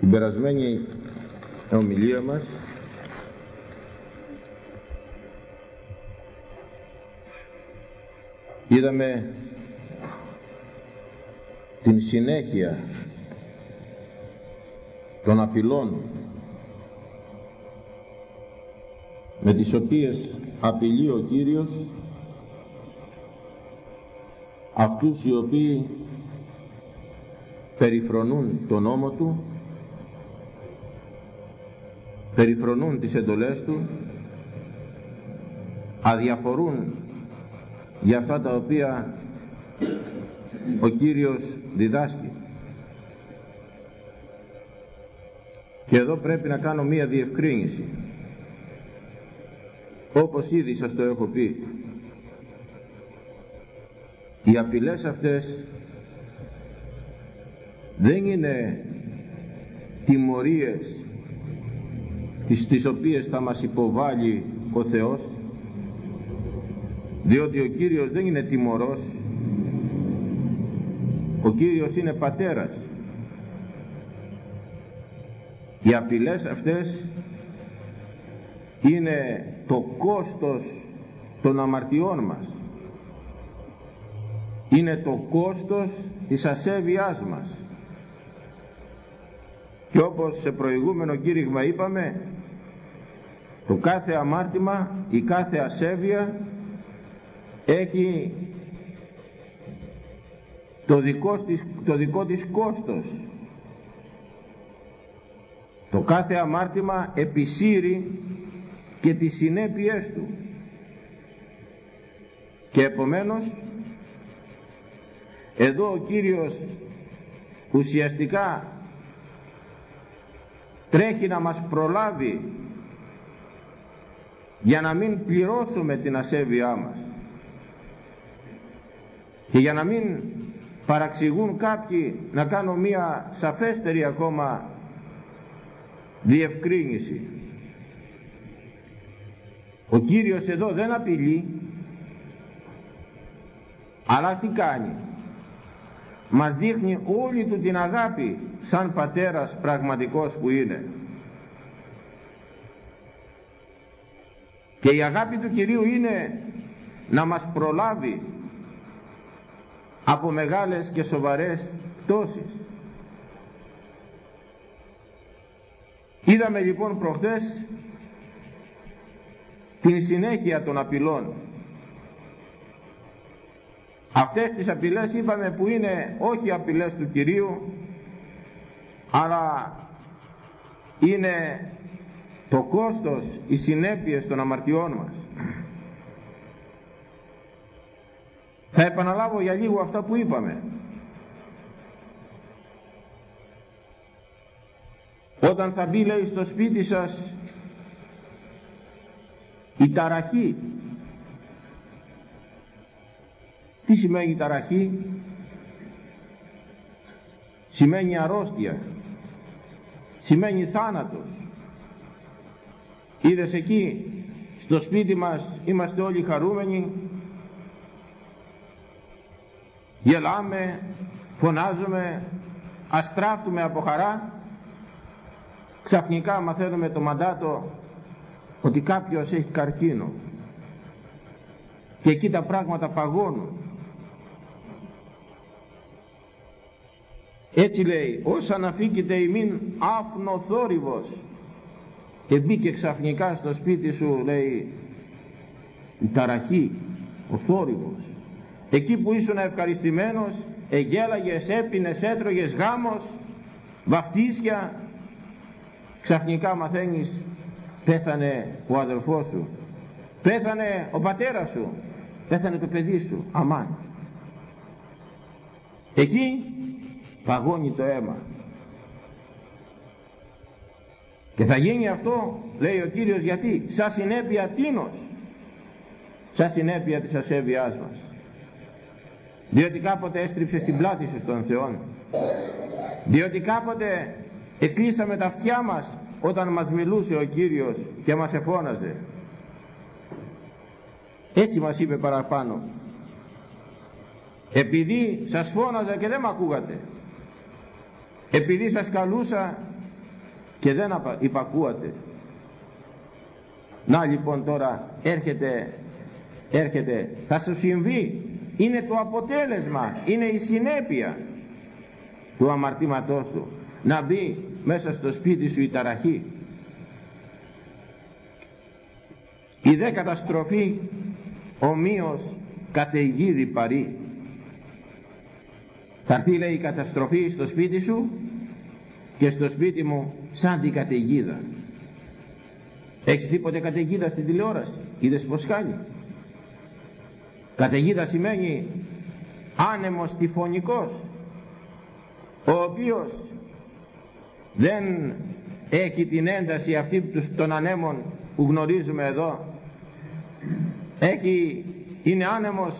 Την περασμένη ομιλία μας είδαμε την συνέχεια των απειλών με τις οποίες απειλεί ο Κύριος αυτούς οι οποίοι περιφρονούν τον νόμο Του περιφρονούν τις εντολές Του αδιαφορούν για αυτά τα οποία ο Κύριος διδάσκει. Και εδώ πρέπει να κάνω μία διευκρίνηση. Όπως ήδη σας το έχω πει, οι απειλές αυτές δεν είναι τιμωρίες τις, τις οποίες θα μας υποβάλει ο Θεός διότι ο Κύριος δεν είναι τιμωρός ο Κύριος είναι πατέρας. Οι απειλές αυτές είναι το κόστος των αμαρτιών μας. Είναι το κόστος της ασέβειάς μας. Και όπως σε προηγούμενο κήρυγμα είπαμε το κάθε αμάρτημα η κάθε ασέβεια έχει το δικό της, το δικό της κόστος. Το κάθε αμάρτημα επισύρει και τις συνέπειές του. Και επομένως εδώ ο Κύριος ουσιαστικά τρέχει να μας προλάβει για να μην πληρώσουμε την ασέβειά μας και για να μην παραξηγούν κάποιοι να κάνω μία σαφέστερη ακόμα διευκρίνηση. Ο Κύριος εδώ δεν απειλεί αλλά τι κάνει; Μας δείχνει όλη του την αγάπη σαν πατέρας πραγματικός που είναι και η αγάπη του Κυρίου είναι να μας προλάβει από μεγάλες και σοβαρές πτώσεις είδαμε λοιπόν προχτές την συνέχεια των απειλών. Αυτές τις απειλές είπαμε που είναι όχι απειλές του Κυρίου αλλά είναι το κόστος, οι συνέπειες των αμαρτιών μας. Θα επαναλάβω για λίγο αυτά που είπαμε. Όταν θα μπει λέει στο σπίτι σας η ταραχή. Τι σημαίνει ταραχή; Σημαίνει αρρώστια. Σημαίνει θάνατος. Είδες εκεί στο σπίτι μας είμαστε όλοι χαρούμενοι. Γελάμε, φωνάζουμε, αστράφτουμε από χαρά. Ξαφνικά μαθαίνουμε το μαντάτο ότι κάποιος έχει καρκίνο. Και εκεί τα πράγματα παγώνουν. Έτσι λέει όσαν αφήκεται ημίν άφνο θόρυβος και μπήκε ξαφνικά στο σπίτι σου λέει η ταραχή ο θόρυβος. Εκεί που ήσουν ευχαριστημένος εγέλαγες, έπινες, έτρωγες γάμος βαφτίσια. Ξαφνικά μαθαίνεις πέθανε ο αδελφός σου. Πέθανε ο πατέρας σου. Πέθανε το παιδί σου αμάν. Εκεί παγώνει το αίμα και θα γίνει αυτό, λέει ο Κύριος, γιατί, σαν συνέπεια τίνος, σαν συνέπεια της ασέβειάς μας. Διότι κάποτε έστριψε στην πλάτη σου στον Θεό. Διότι κάποτε εκλείσαμε τα αυτιά μας όταν μας μιλούσε ο Κύριος και μας εφώναζε. Έτσι μας είπε παραπάνω. Επειδή σας φώναζα και δεν με ακούγατε. Επειδή σας καλούσα και δεν υπακούατε. Να λοιπόν τώρα έρχεται έρχεται. Θα σου συμβεί. Είναι το αποτέλεσμα. Είναι η συνέπεια του αμαρτήματός σου. Να μπει μέσα στο σπίτι σου η ταραχή. Η δε καταστροφή ομοίως καταιγίδη παρή. Θα έρθει λέει η καταστροφή στο σπίτι σου και στο σπίτι μου σαν την καταιγίδα. Έχεις τίποτε καταιγίδα στην τηλεόραση; Είδες πως κάνει καταιγίδα σημαίνει άνεμος τυφωνικός ο οποίος δεν έχει την ένταση αυτή των ανέμων που γνωρίζουμε εδώ. Έχει, είναι άνεμος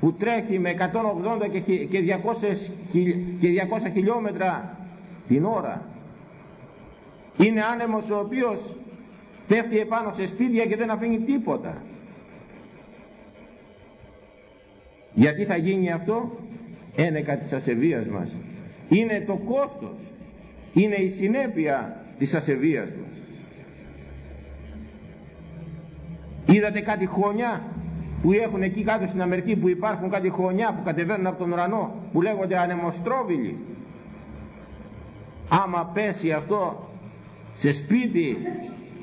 που τρέχει με 180 και 200, και 200 χιλιόμετρα την ώρα είναι άνεμος ο οποίος πέφτει επάνω σε σπίτια και δεν αφήνει τίποτα. Γιατί θα γίνει αυτό; Ένεκα της ασεβίας μας. Είναι το κόστος. Είναι η συνέπεια της ασεβίας μας. Είδατε κάτι χωνιά που έχουν εκεί κάτω στην Αμερική που υπάρχουν κάτι χωνιά που κατεβαίνουν από τον ουρανό που λέγονται ανεμοστρόβιλοι. Άμα πέσει αυτό σε σπίτι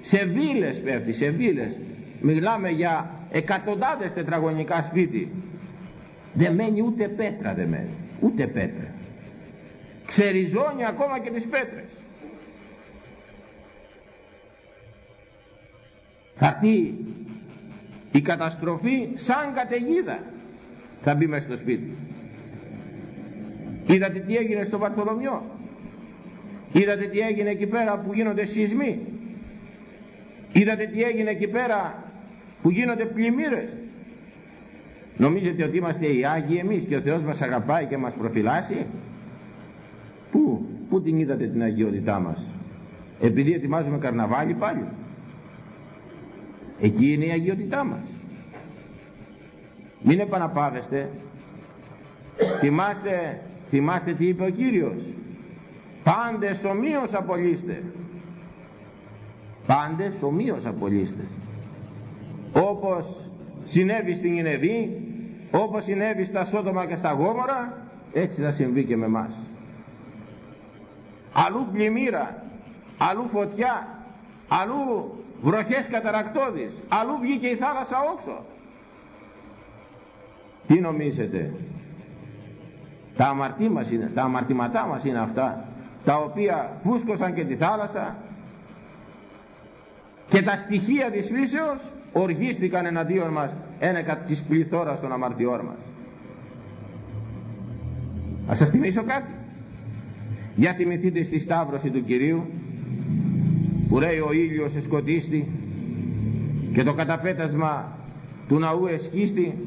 σε βίλες πέφτει σε βίλες. Μιλάμε για εκατοντάδες τετραγωνικά σπίτι. Δεν μένει ούτε πέτρα δεν μένει. Ούτε πέτρα. Ξεριζώνει ακόμα και τις πέτρες. Θα δει η καταστροφή σαν καταιγίδα. Θα μπει μέσα στο σπίτι. Είδατε τι έγινε στο Βαρθολομιό; Είδατε τι έγινε εκεί πέρα που γίνονται σεισμοί; Είδατε τι έγινε εκεί πέρα που γίνονται πλημμύρες; Νομίζετε ότι είμαστε οι Άγιοι εμείς και ο Θεός μας αγαπάει και μας προφυλάσσει; Πού, πού την είδατε την αγιότητά μας; Επειδή ετοιμάζουμε καρναβάλι πάλι. Εκεί είναι η αγιότητά μας. Μην επαναπάβεστε θυμάστε, θυμάστε τι είπε ο Κύριος πάντες ομοίως απολύστε. Πάντες ομοίως απολύστε. Όπως συνέβη στην Ινεβή όπως συνέβη στα Σόδομα και στα Γόμορα έτσι θα συμβεί και με μας αλλού πλημμύρα αλλού φωτιά αλλού βροχές καταρακτώδεις αλλού βγήκε η θάλασσα όξο. Τι νομίζετε; Τα, αμαρτή μας είναι, τα αμαρτήματά μας είναι αυτά τα οποία φούσκωσαν και τη θάλασσα και τα στοιχεία της φύσεως οργίστηκαν εναντίον μας ένεκα της πληθώρας των αμαρτιών μας. Ας σας θυμίσω κάτι. Για θυμηθείτε στη Σταύρωση του Κυρίου που λέει ο ήλιος εσκοτίστη και το καταπέτασμα του ναού εσχίστη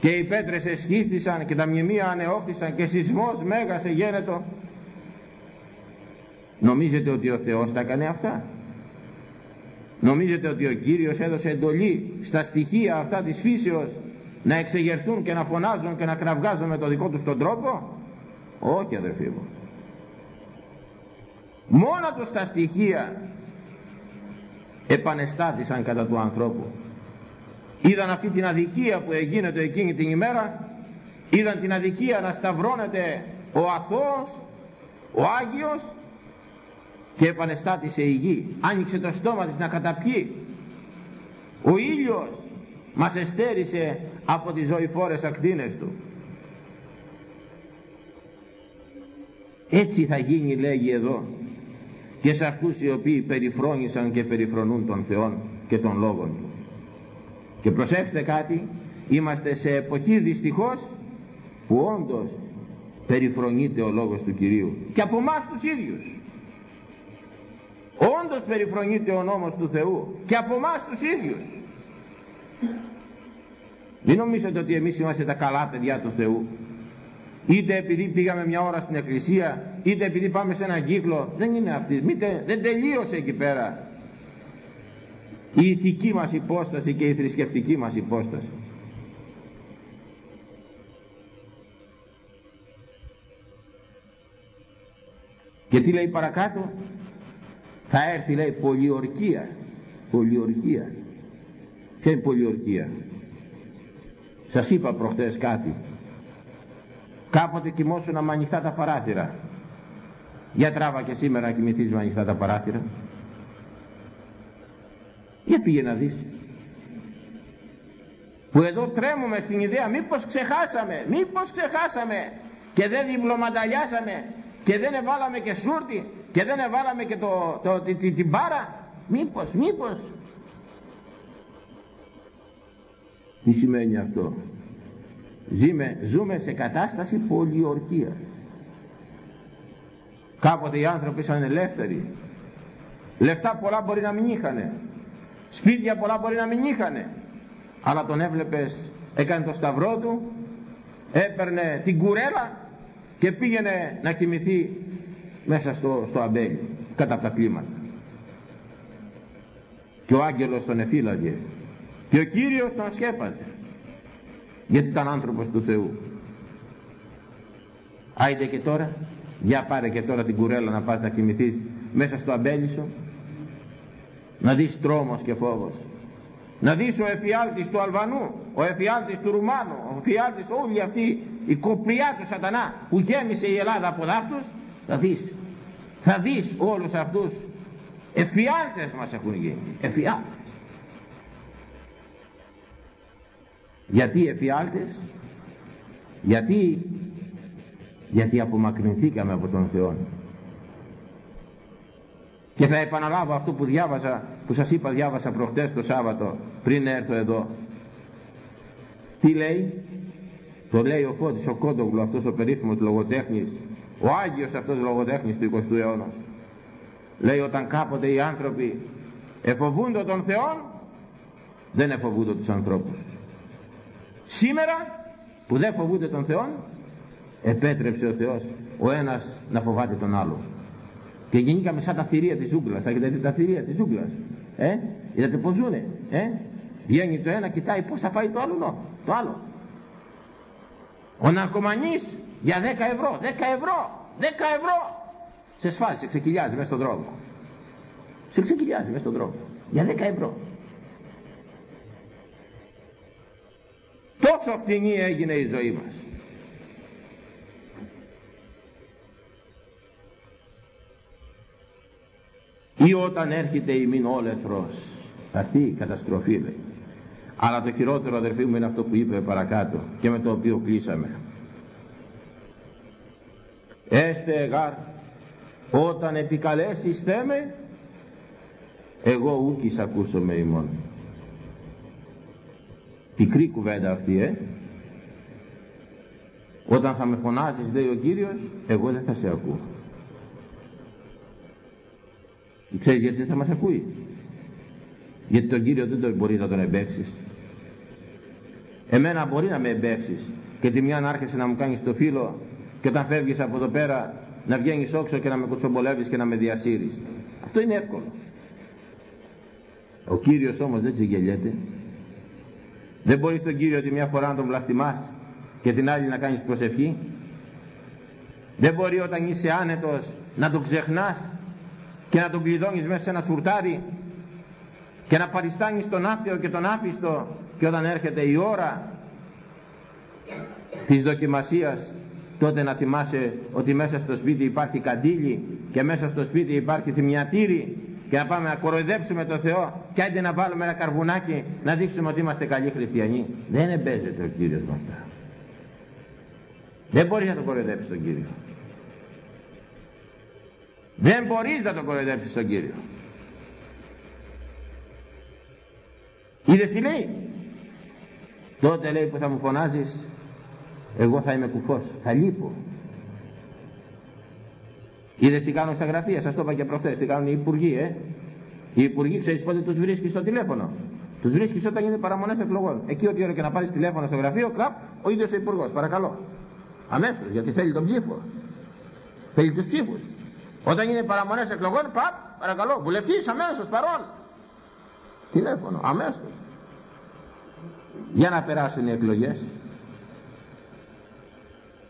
και οι πέτρες εσχίστησαν και τα μνημεία ανεώχθησαν και σεισμός μέγας εγένετο νομίζετε ότι ο Θεός τα έκανε αυτά; Νομίζετε ότι ο Κύριος έδωσε εντολή στα στοιχεία αυτά της φύσεως να εξεγερθούν και να φωνάζουν και να κραυγάζουν με το δικό τους τον τρόπο; Όχι αδερφοί μου. Μόνο τους τα στοιχεία επανεστάθησαν κατά του ανθρώπου. Είδαν αυτή την αδικία που εγίνεται εκείνη την ημέρα είδαν την αδικία να σταυρώνεται ο αθώος ο Άγιος και επανεστάτησε η γη. Άνοιξε το στόμα της να καταπιεί. Ο ήλιος μας εστέρισε από τις ζωηφόρες ακτίνες του. Έτσι θα γίνει λέγει εδώ και σε αυτούς οι οποίοι περιφρόνησαν και περιφρονούν τον Θεό και τον Λόγον Του. Και προσέξτε κάτι είμαστε σε εποχή δυστυχώς που όντως περιφρονείται ο Λόγος του Κυρίου. Και από εμάς τους ίδιους όντως περιφρονείται ο νόμος του Θεού και από εμάς τους ίδιους. Μην νομίζετε ότι εμείς είμαστε τα καλά παιδιά του Θεού. Είτε επειδή πήγαμε μια ώρα στην εκκλησία είτε επειδή πάμε σε έναν κύκλο δεν είναι αυτή Μήτε, δεν τελείωσε εκεί πέρα. Η ηθική μας υπόσταση και η θρησκευτική μας υπόσταση. Και τι λέει παρακάτω; Θα έρθει λέει πολιορκία. Πολιορκία. Ποια είναι πολιορκία; Σας είπα προχτές κάτι. Κάποτε κοιμόσουν με ανοιχτά τα παράθυρα. Για τράβα και σήμερα να κοιμηθείς με ανοιχτά τα παράθυρα. Για πήγε να δεις. Που εδώ τρέμουμε στην ιδέα μήπως ξεχάσαμε μήπως ξεχάσαμε και δεν διπλωματαλιάσαμε και δεν εβάλαμε και σούρτι και δεν εβάλαμε και το, το, την, την πάρα μήπως μήπως. Τι σημαίνει αυτό; Ζούμε, ζούμε σε κατάσταση πολιορκίας. Κάποτε οι άνθρωποι ήταν ελεύθεροι. Λεφτά πολλά μπορεί να μην είχανε. Σπίτια πολλά μπορεί να μην είχανε. Αλλά τον έβλεπες έκανε το σταυρό του έπαιρνε την κουρέλα και πήγαινε να κοιμηθεί μέσα στο, στο αμπέλι κατά από τα κλίματα και ο άγγελος τον εφύλαγε. Και ο Κύριος τον σκέπαζε. Γιατί ήταν άνθρωπος του Θεού. Άιντε και τώρα για πάρε και τώρα την κουρέλα να πας να κοιμηθείς μέσα στο αμπέλι σου να δεις τρόμος και φόβος. Να δεις ο εφιάλτης του Αλβανού ο εφιάλτης του Ρουμάνου ο εφιάλτης όλη αυτή η κοπριά του σατανά που γέμισε η Ελλάδα από δάφτους θα δεις. Θα δεις όλους αυτούς. Εφιάλτες μας έχουν γίνει. Εφιάλτες. Γιατί εφιάλτες; Γιατί γιατί απομακρυνθήκαμε από τον Θεό. Και θα επαναλάβω αυτό που διάβασα που σας είπα διάβασα προχτές το Σάββατο πριν έρθω εδώ. Τι λέει; Το λέει ο Φώτης ο Κόντογλου αυτός ο περίφημος λογοτέχνης ο Άγιος αυτός λογοτέχνης του 20ου αιώνας. Λέει όταν κάποτε οι άνθρωποι εφοβούνται τον Θεό δεν εφοβούνται τους ανθρώπους σήμερα που δεν φοβούνται τον Θεό επέτρεψε ο Θεός ο ένας να φοβάται τον άλλο και γεννήκαμε σαν τα θηρία της ζούγκλας. Θα δει τα θηρία της ζούγκλας ε, είδατε πως ζουνε ε, βγαίνει το ένα κοιτάει πως θα πάει το άλλο το άλλο. Ο ναρκωμανής για 10 ευρώ 10 ευρώ 10 ευρώ. Σε σφάζει, σε ξεκυλιάζει μέσα στον δρόμο. Σε ξεκυλιάζει μέσα στον δρόμο. Για 10 ευρώ. Τόσο φτηνή έγινε η ζωή μας. Ή όταν έρχεται η μην όλεθρος. Θα έρθει η καταστροφή λέει. Αλλά το χειρότερο αδερφοί μου είναι αυτό που είπε παρακάτω και με το οποίο κλείσαμε έστε εγάρ όταν επικαλέσεις θέμε εγώ ούκης ακούσω με ημών πικρή κουβέντα αυτή ε όταν θα με φωνάζεις λέει ο Κύριος εγώ δεν θα σε ακούω και ξέρεις γιατί θα μας ακούει; Γιατί τον Κύριο δεν τον μπορεί να τον εμπέξεις. Εμένα μπορεί να με εμπέξεις και τη μια να άρχισε να μου κάνεις το φίλο και όταν φεύγεις από εδώ πέρα να βγαίνεις όξω και να με κοτσομπολεύεις και να με διασύρεις. Αυτό είναι εύκολο. Ο Κύριος όμως δεν ξεγελιέται. Δεν μπορείς τον Κύριο τη μια φορά να τον βλαστημάς και την άλλη να κάνεις προσευχή. Δεν μπορεί όταν είσαι άνετος να τον ξεχνάς και να τον κλειδώνεις μέσα σε ένα σουρτάρι και να παριστάνεις τον άθεο και τον άφιστο και όταν έρχεται η ώρα της δοκιμασίας τότε να θυμάσαι ότι μέσα στο σπίτι υπάρχει καντήλι και μέσα στο σπίτι υπάρχει θυμιατήρι και να πάμε να κοροϊδέψουμε τον Θεό και άντε να βάλουμε ένα καρβουνάκι να δείξουμε ότι είμαστε καλοί χριστιανοί. Δεν εμπέζεται ο Κύριος με αυτά. Δεν μπορείς να τον κοροϊδέψεις τον Κύριο. Δεν μπορείς να τον κοροϊδέψεις τον Κύριο. Είδες τι λέει; Τότε λέει που θα μου φωνάζεις εγώ θα είμαι κουφός, θα λείπω. Είδες τι κάνω στα γραφεία, σας το είπα και προχθές, τι κάνουν οι υπουργοί, ε. Οι υπουργοί ξέρεις πότε τους βρίσκεις στο τηλέφωνο; Τους βρίσκεις όταν είναι παραμονές εκλογών. Εκεί ό,τι ώρα και να πάρεις τηλέφωνο στο γραφείο, κλαπ, ο ίδιος ο υπουργός, παρακαλώ. Αμέσως, γιατί θέλει τον ψήφο. Θέλει τους ψήφους. Όταν είναι παραμονές εκλογών, παπ, παρακαλώ, βουλευτής αμέσως, παρόν. Τηλέφωνο, αμέσως. Για να περάσουν οι εκλογές.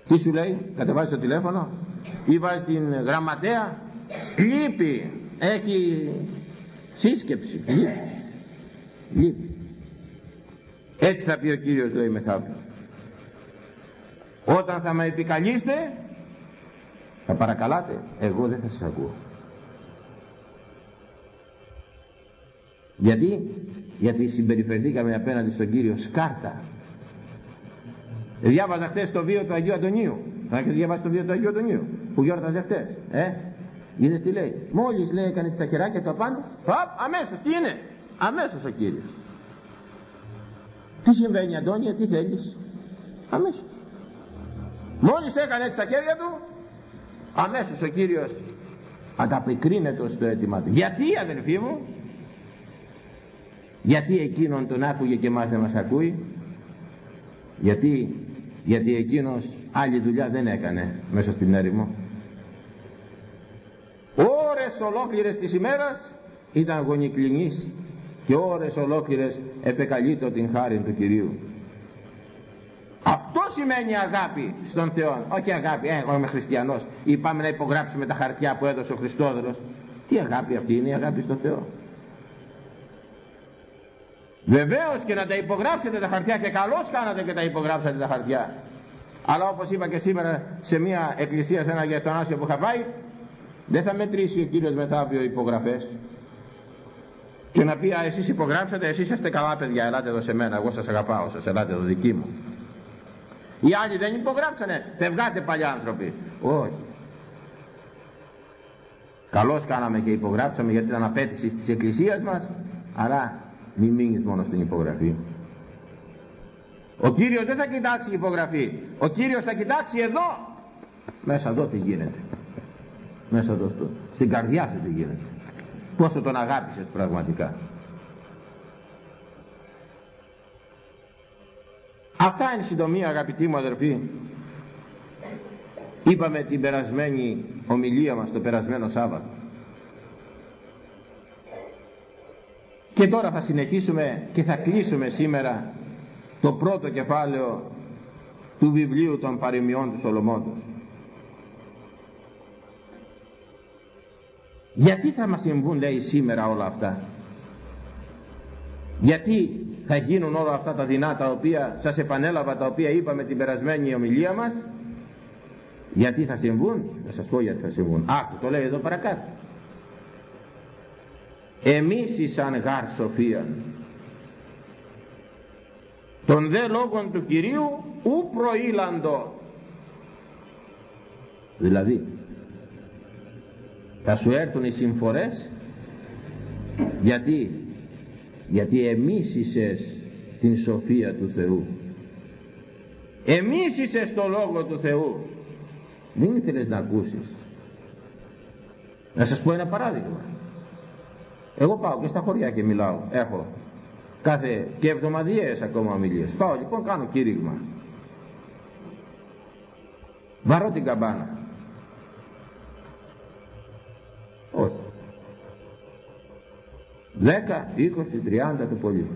Τι σου λέει, κατεβάζει το τηλέφωνο; Ή βάζει την γραμματέα, λείπει, έχει σύσκεψη. Λείπει. Λείπει. Έτσι θα πει ο Κύριος λέει μεθαύριο. Όταν θα με επικαλείστε θα παρακαλάτε. Εγώ δεν θα σας ακούω. Γιατί; Γιατί συμπεριφερθήκαμε απέναντι στον Κύριο σκάρτα διάβαζα χθες το βίο του Αγίου Αντωνίου. Θα έχετε διαβάσει το βίο του Αγίου Αντωνίου που γιόρταζε χθες ε; είδες τι λέει; Μόλις λέει έκανε τα χεράκια του απάνω Απ, αμέσως τι είναι; Αμέσως ο Κύριος. Τι συμβαίνει Αντώνια τι θέλεις; Αμέσως. Μόλις έκανε έτσι τα χέρια του αμέσως ο Κύριος ανταπεκρίνεται στο αίτημα του. Γιατί αδελφοί μου; Γιατί εκείνον τον άκουγε και μας δεν μας ακούει; Γιατί γιατί εκείνος άλλη δουλειά δεν έκανε μέσα στην έρημο. Ώρες ολόκληρες της ημέρας ήταν γονικλινής και ώρες ολόκληρες επεκαλείτο την χάρη του Κυρίου. Αυτό σημαίνει αγάπη στον Θεό. Όχι αγάπη, ε, εγώ είμαι χριστιανός. Ή πάμε να υπογράψουμε τα χαρτιά που έδωσε ο Χριστόδωρος. Τι αγάπη αυτή είναι η αγάπη στον Θεό Βεβαίως και να τα υπογράψετε τα χαρτιά και καλώς κάνατε και τα υπογράψατε τα χαρτιά. Αλλά όπως είπα και σήμερα σε μια εκκλησία σε ένα γεστονάσιο που είχα πάει, δεν θα μετρήσει ο Κύριος μετά από υπογραφές. Και να πει, α, εσείς υπογράψατε, εσείς είστε καλά παιδιά, ελάτε εδώ σε μένα, εγώ σας αγαπάω, σας ελάτε εδώ δική μου. Οι άλλοι δεν υπογράψανε, φευγάτε παλιά άνθρωποι. Όχι. Καλώς κάναμε και υπογράψαμε γιατί ήταν απέτηση της εκκλησίας μας, αλλά μην μείνεις μόνο στην υπογραφή. Ο Κύριος δεν θα κοιτάξει υπογραφή. Ο Κύριος θα κοιτάξει εδώ. Μέσα εδώ τι γίνεται. Μέσα εδώ στο, στην καρδιά σου τι γίνεται. Πόσο τον αγάπησες πραγματικά. Αυτά είναι συντομία αγαπητοί μου αδερφοί. Είπαμε την περασμένη ομιλία μας το περασμένο Σάββατο. Και τώρα θα συνεχίσουμε και θα κλείσουμε σήμερα το πρώτο κεφάλαιο του βιβλίου των παροιμιών του Σολομόντος. Γιατί θα μας συμβούν λέει σήμερα όλα αυτά; Γιατί θα γίνουν όλα αυτά τα δεινά τα οποία σας επανέλαβα τα οποία είπαμε την περασμένη ομιλία μας; Γιατί θα συμβούν; Θα σας πω γιατί θα συμβούν. Άκου το λέει εδώ παρακάτω εμείς ήσαν γάρ σοφία των δε λόγων του Κυρίου ου προήλαντο. Δηλαδή θα σου έρθουν οι συμφορές γιατί γιατί εμίσησες την σοφία του Θεού. Εμίσησες το λόγο του Θεού. Δεν ήθελες να ακούσεις. Να σας πω ένα παράδειγμα εγώ πάω και στα χωριά και μιλάω. Έχω κάθε και εβδομαδιαίες ακόμα ομιλίες. Πάω λοιπόν κάνω κήρυγμα. Βαρώ την καμπάνα. Όχι. 10, 20, 30 το πολύ.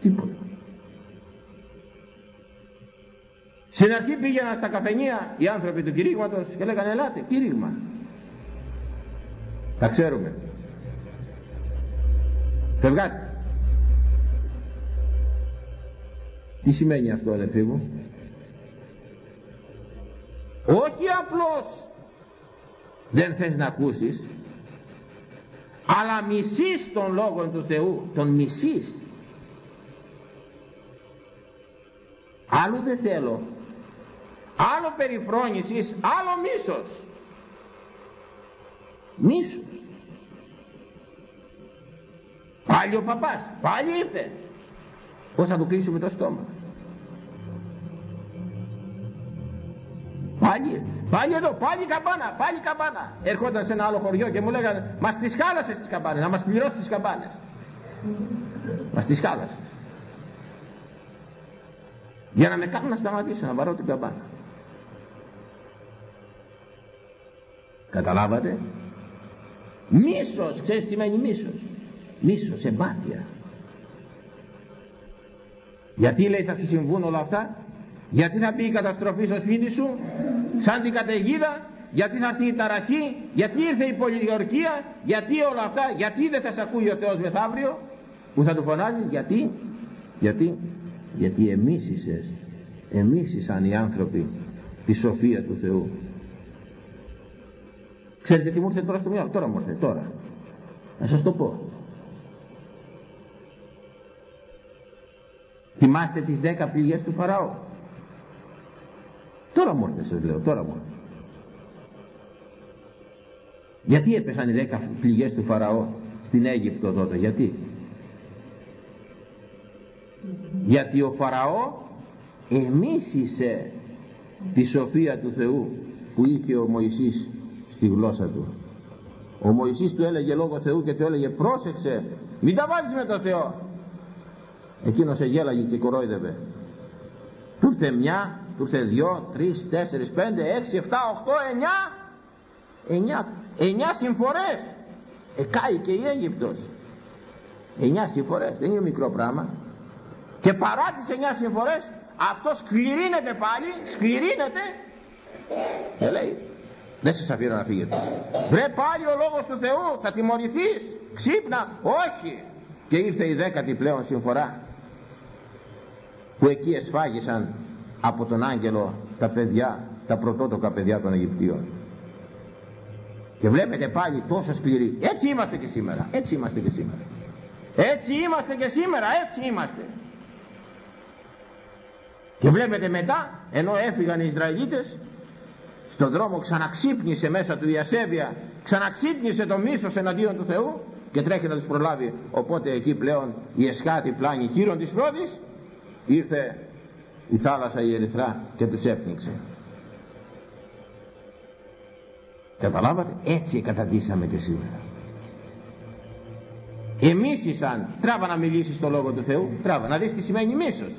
Τίποτα. Στην αρχή πήγαιναν στα καφενεία οι άνθρωποι του κηρύγματος και λέγανε ελάτε κήρυγμα. Τα ξέρουμε. Φευγάτε. Τι σημαίνει αυτό αδελφοί μου; Όχι απλώς δεν θες να ακούσεις αλλά μισείς τον Λόγο του Θεού τον μισείς άλλο δεν θέλω άλλο περιφρόνησης άλλο μίσος Μίσος. Πάλι ο παπάς, πάλι ήρθε. Πώς θα του κλείσουμε το στόμα. Πάλι ήρθε. Πάλι εδώ, πάλι καμπάνα, πάλι καμπάνα. Ερχόταν σε ένα άλλο χωριό και μου λέγανε μας τις χάλασες τις καμπάνες, να μας πληρώσεις τις καμπάνες. Μας τις χάλασες. Για να με κάνουν να σταματήσω να βαρώ την καμπάνα. Καταλάβατε; Μίσος, ξέρεις τι σημαίνει μίσος; Μίσος, εμπάθεια. Γιατί λέει θα σου συμβούν όλα αυτά; Γιατί θα πει η καταστροφή στο σπίτι σου σαν την καταιγίδα; Γιατί θα έρθει η ταραχή, γιατί ήρθε η πολιορκία, γιατί όλα αυτά, γιατί δεν θα σε ακούει ο Θεός μεθαύριο, που θα του φωνάζει, γιατί, γιατί, γιατί εμίσησες, εμίσησαν οι άνθρωποι τη σοφία του Θεού. Ξέρετε τι μου ήρθε τώρα στο μυαλό, τώρα μου ήρθε, τώρα. Να σας το πω. Θυμάστε τις δέκα πληγές του Φαραώ. Τώρα μου ήρθε σας λέω, τώρα μου ήρθε. Γιατί έπεσαν οι δέκα πληγές του Φαραώ στην Αίγυπτο τότε, γιατί; Γιατί ο Φαραώ εμίσησε τη σοφία του Θεού που είχε ο Μωυσής στη γλώσσα του. Ο Μωυσής του έλεγε λόγω Θεού και του έλεγε πρόσεξε μην τα βάλεις με το Θεό. Εκείνος εγέλαγε και κορόιδευε. Του ήρθε μια, του ήρθε δυο, τρεις, τέσσερις, πέντε, έξι, εφτά, οχτώ, εννιά. Εννιά, εννιά συμφορές. Εκάει και η Αίγυπτος. Εννιά συμφορές, δεν είναι μικρό πράγμα. Και παρά τις εννιά συμφορές αυτός σκληρύνεται πάλι, σκληρύνεται. Ε, λέει, δεν σας αφήνω να φύγετε. Βρε πάλι ο λόγος του Θεού, θα τιμωρηθείς. Ξύπνα, όχι. Και ήρθε η δέκατη πλέον συμφορά που εκεί εσφάγισαν από τον άγγελο τα παιδιά, τα πρωτότοκα παιδιά των Αιγυπτίων. Και βλέπετε πάλι τόσο σκληροί. Έτσι είμαστε και σήμερα. Έτσι είμαστε και σήμερα. Έτσι είμαστε και σήμερα. Έτσι είμαστε. Και βλέπετε μετά, ενώ έφυγαν οι Ισραηλίτες, στον δρόμο ξαναξύπνησε μέσα του η ασέβεια, ξαναξύπνησε το μίσος εναντίον του Θεού και τρέχει να τους προλάβει. Οπότε εκεί πλέον η εσχάτη πλάνη χείρον της πρώτης, ήρθε η θάλασσα η ερυθρά και τους έπνιξε. Καταλάβατε, έτσι καταντήσαμε και σήμερα. Εμίσησαν, τράβα να μιλήσεις το Λόγο του Θεού, τράβα, να δεις τι σημαίνει μίσος.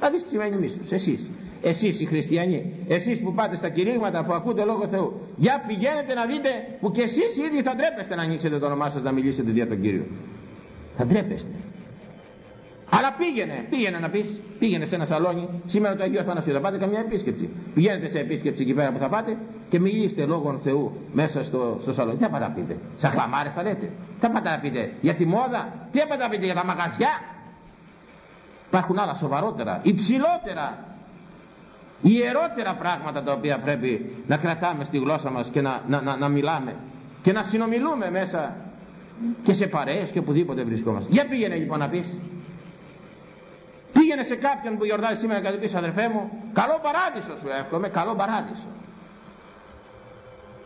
Να δεις τι σημαίνει μίσος, εσείς. Εσείς οι χριστιανοί, εσείς που πάτε στα κηρύγματα που ακούτε Λόγο Θεού. Για πηγαίνετε να δείτε που και εσείς οι ίδιοι θα ντρέπεστε να ανοίξετε το όνομά σας να μιλήσετε δια τον Κύριο. Θα ντρέπεστε. Αλλά πήγαινε, πήγαινε να πεις, πήγαινε σε ένα σαλόνι, σήμερα το Αγίο Αθανασίου, θα πάτε καμιά επίσκεψη. Πηγαίνετε σε επίσκεψη εκεί πέρα που θα πάτε και μιλήστε λόγω Θεού μέσα στο, στο σαλόνι. Τι θα πάτε να πείτε, σαν χλαμάρες θα λέτε. Τι θα πάτε να πείτε, για τη μόδα, τι θα πάτε να πείτε για τα μαγαζιά. Υπάρχουν άλλα σοβαρότερα, υψηλότερα, ιερότερα πράγματα τα οποία πρέπει να κρατάμε στη γλώσσα μας και να, να, να, να μιλάμε και να συνομιλούμε μέσα και σε παρέες και οπουδήποτε βρισκόμαστε. Για πήγαινε λοιπόν να πεις. Πήγαινε σε κάποιον που γιορτάζει σήμερα και του πεις αδερφέ μου, καλό παράδεισο σου εύχομαι, καλό παράδεισο.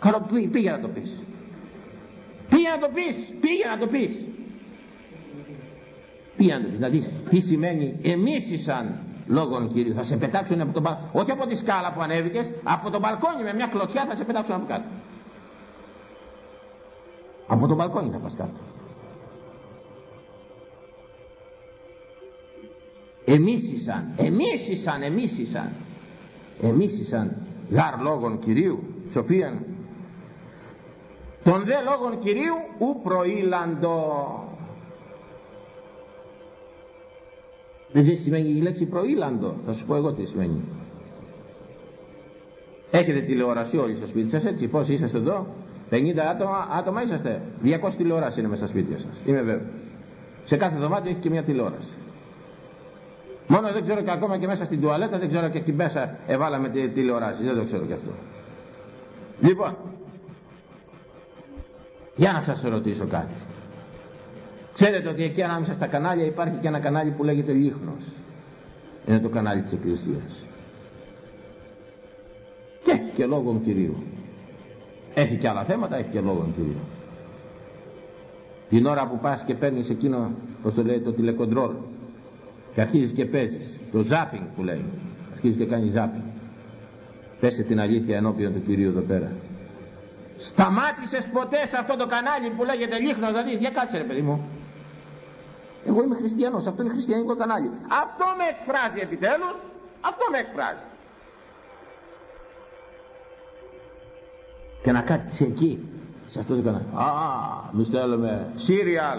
Καλό, πήγε να το πεις. Πήγε να το πεις, πήγε να το πεις. Πήγε να το πεις, να δεις τι σημαίνει εμίσησαν λόγων Κυρίου. Θα σε πετάξουν από τον μπαλκόνι, όχι από τη σκάλα που ανέβηκες, από τον μπαλκόνι με μια κλωτσιά θα σε πετάξουν από κάτω. Από τον μπαλκόνι θα πας κάτω. εμίσησαν, εμίσησαν, εμίσησαν, εμίσησαν γαρ λόγων Κυρίου, σοφίαν τον δε λόγων Κυρίου ου προήλαντο. Δεν τι σημαίνει η λέξη προήλαντο, θα σου πω εγώ τι σημαίνει. Έχετε τηλεόραση όλοι στο σπίτι σας, έτσι, πόσοι είσαστε εδώ, 50 άτομα, άτομα είσαστε, 200 τηλεόραση είναι μέσα στα σπίτια σας, είμαι βέβαιος. Σε κάθε δωμάτιο έχεις και μια τηλεόραση. Μόνο δεν ξέρω και ακόμα και μέσα στην τουαλέτα, δεν ξέρω και εκεί μέσα εβάλαμε τη τηλεοράση, δεν το ξέρω και αυτό. Λοιπόν, για να σας ρωτήσω κάτι. Ξέρετε ότι εκεί ανάμεσα στα κανάλια υπάρχει και ένα κανάλι που λέγεται Λίχνος. Είναι το κανάλι της Εκκλησίας. Και έχει και λόγον Κυρίου. Έχει και άλλα θέματα, έχει και λόγον Κυρίου. Την ώρα που πας και παίρνεις εκείνο, πώς το λέει, το τηλεκοντρόλ, και αρχίζεις και παίζεις το ζάπινγκ που λέει αρχίζεις και κάνεις ζάπινγκ πέσε την αλήθεια ενώπιον του Κυρίου εδώ πέρα σταμάτησες ποτέ σε αυτό το κανάλι που λέγεται λίχνος δηλαδή για κάτσε ρε παιδί μου εγώ είμαι χριστιανός αυτό είναι χριστιανικό κανάλι αυτό με εκφράζει επιτέλους αυτό με εκφράζει και να κάτσεις εκεί σε αυτό το κανάλι α, μη θέλουμε σύριαλ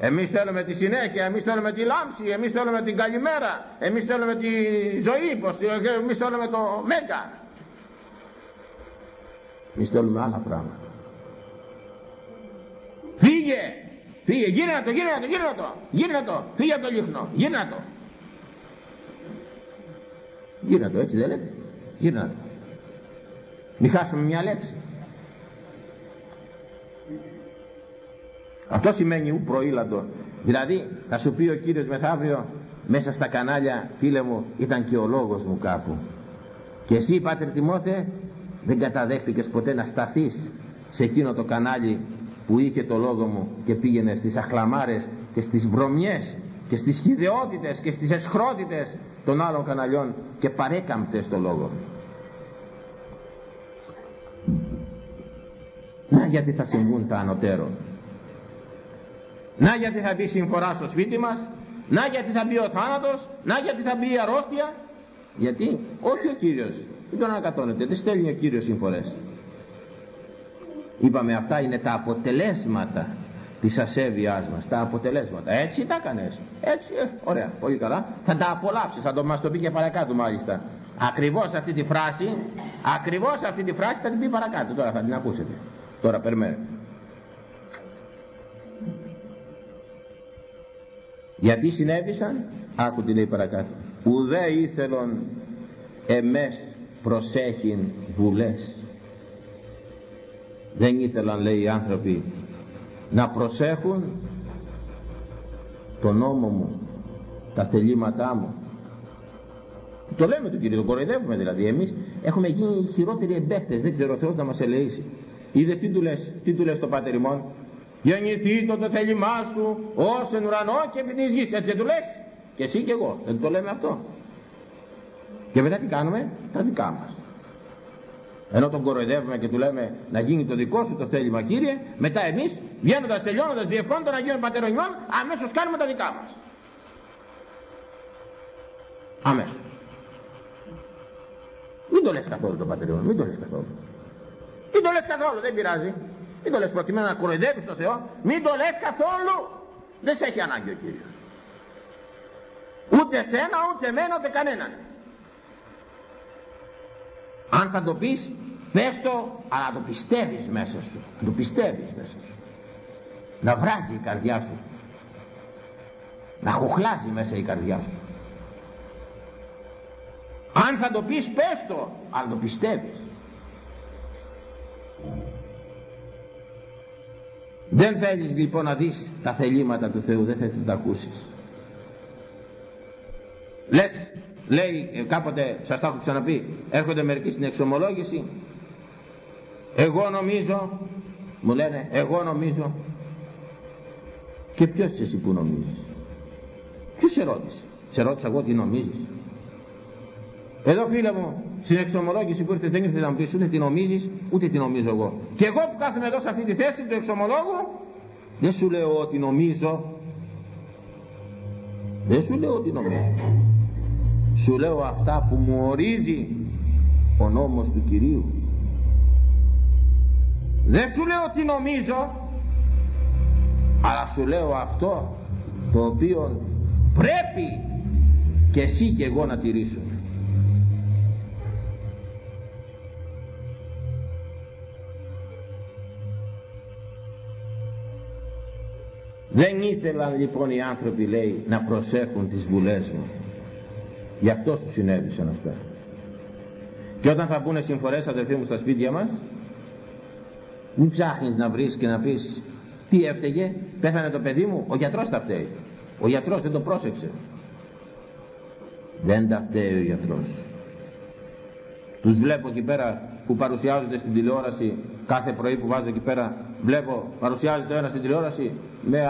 εμείς θέλουμε τη συνέχεια, εμείς θέλουμε τη λάμψη, εμείς θέλουμε την καλημέρα, εμείς θέλουμε τη ζωή, πως, εμείς θέλουμε το μέγα. Εμείς θέλουμε άλλα πράγματα. Φύγε! Φύγε! Γύρνα το, γύρνα το, γύρνα το! Γύρνα το! Φύγε από το λίχνο! Γύρνα το! Γύρνα το, έτσι δεν λέτε. Γύρνα το. Μην χάσουμε μια λέξη. Αυτό σημαίνει ου προήλαντο. Δηλαδή θα σου πει ο Κύριος μεθαύριο μέσα στα κανάλια φίλε μου ήταν και ο λόγος μου κάπου. Και εσύ Πάτερ Τιμόθε δεν καταδέχτηκες ποτέ να σταθείς σε εκείνο το κανάλι που είχε το λόγο μου και πήγαινε στις αχλαμάρες και στις βρωμιές και στις χιδεότητες και στις εσχρότητες των άλλων καναλιών και παρέκαμπτες το λόγο μου. Να γιατί θα συμβούν τα ανωτέρω. Να γιατί θα μπει συμφορά στο σπίτι μας. Να γιατί θα μπει ο θάνατος. Να γιατί θα μπει η αρρώστια. Γιατί όχι ο Κύριος. Δεν τον ανακατώνεται. Δεν στέλνει ο Κύριος συμφορές. Είπαμε αυτά είναι τα αποτελέσματα της ασέβειάς μας. Τα αποτελέσματα. Έτσι τα έκανες. Έτσι, ε, ωραία, πολύ καλά. Θα τα απολαύσεις, θα το μας το πει και παρακάτω μάλιστα. Ακριβώς αυτή τη φράση, ακριβώς αυτή τη φράση θα την πει παρακάτω. Τώρα θα την ακούσετε. Τώρα περιμένετε. Γιατί συνέβησαν, άκου τι λέει παρακάτω. Ουδέ ήθελον εμές προσέχειν βουλές. Δεν ήθελαν λέει οι άνθρωποι να προσέχουν τον νόμο μου, τα θελήματά μου. Το λέμε του Κύριου, το κοροϊδεύουμε δηλαδή. Εμείς έχουμε γίνει χειρότεροι εμπέχτες, δεν ξέρω ο Θεός να μας ελεήσει. Είδες τι του λες, τι του λες το Πάτερ ημών. Γεννηθεί το, το θέλημά σου ως εν ουρανό και επί της γης. Έτσι του λες. Και εσύ και εγώ. Δεν το λέμε αυτό. Και μετά τι κάνουμε, τα δικά μας. Ενώ τον κοροϊδεύουμε και του λέμε να γίνει το δικό σου το θέλημα Κύριε, μετά εμείς βγαίνοντας τελειώνοντας διευκόντων Αγίων Πατερονιών αμέσως κάνουμε τα δικά μας. Αμέσως. Μην το λες καθόλου το Πατερονιών, μην το λες καθόλου. Μην το λες καθόλου, δεν πειράζει. Μην το λες προκειμένου να κοροϊδεύεις τον Θεό. Μην το λες καθόλου. Δεν σε έχει ανάγκη ο Κύριος. Ούτε σένα, ούτε εμένα, ούτε κανέναν. Αν θα το πεις, πες το, αλλά το πιστεύεις μέσα σου. Το πιστεύεις μέσα σου. Να βράζει η καρδιά σου. Να χοχλάζει μέσα η καρδιά σου. Αν θα το πεις, πες το, αλλά το πιστεύεις. Δεν θέλεις λοιπόν να δεις τα θελήματα του Θεού, δεν θέλεις να τα ακούσεις. Λες, λέει ε, κάποτε, σας τα έχω ξαναπεί, έρχονται μερικοί στην εξομολόγηση, εγώ νομίζω, μου λένε, εγώ νομίζω, και ποιος είσαι εσύ που νομίζεις; Ποιος σε ρώτησε, σε ρώτησα εγώ τι νομίζεις. Εδώ φίλε μου, στην εξομολόγηση που ήρθες δεν ήρθες να μου πεις ούτε τι νομίζεις, ούτε τι νομίζω εγώ. Και εγώ που κάθομαι εδώ σε αυτή τη θέση του εξομολόγου, δεν σου λέω ότι νομίζω. Δεν σου λέω ότι νομίζω. Σου λέω αυτά που μου ορίζει ο νόμος του Κυρίου. Δεν σου λέω ότι νομίζω, αλλά σου λέω αυτό το οποίο πρέπει και εσύ και εγώ να τηρήσω. Δεν ήθελαν λοιπόν οι άνθρωποι λέει να προσέχουν τις βουλές μου. Γι' αυτό σου συνέβησαν αυτά. Και όταν θα μπουν συμφορές αδελφοί μου στα σπίτια μας, μην ψάχνεις να βρεις και να πεις τι έφταιγε, πέθανε το παιδί μου, ο γιατρός τα φταίει. Ο γιατρός δεν το πρόσεξε. Δεν τα φταίει ο γιατρός. Τους βλέπω εκεί πέρα που παρουσιάζονται στην τηλεόραση κάθε πρωί που βάζω εκεί πέρα βλέπω παρουσιάζεται το ένας στην τηλεόραση με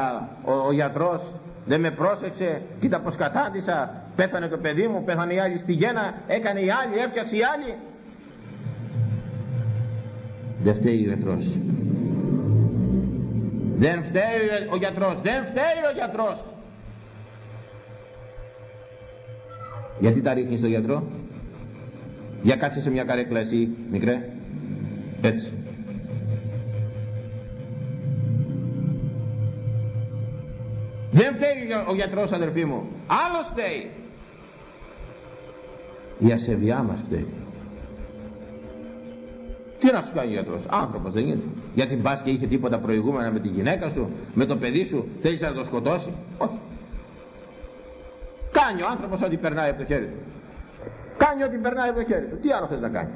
ο, ο γιατρός δεν με πρόσεξε, κοίτα πως κατάντησα, πέθανε το παιδί μου, πέθανε η άλλη στη γέννα, έκανε η άλλη, έφτιαξε η άλλη. Δεν φταίει ο γιατρός. Δεν φταίει ο γιατρός, δεν φταίει ο γιατρός. Γιατί τα ρίχνεις στον γιατρό; Για κάτσε σε μια καρέκλα εσύ, μικρέ. Έτσι. Δεν φταίει ο γιατρός αδερφοί μου. Άλλος φταίει. Η ασεβιά μας φταίει. Τι να σου κάνει ο γιατρός, άνθρωπος δεν είναι. Γιατί πας και είχε τίποτα προηγούμενα με τη γυναίκα σου, με το παιδί σου, θέλεις να το σκοτώσει; Όχι. Κάνει ο άνθρωπος ό,τι περνάει από το χέρι του. Κάνει ό,τι περνάει από το χέρι του. Τι άλλο θες να κάνει;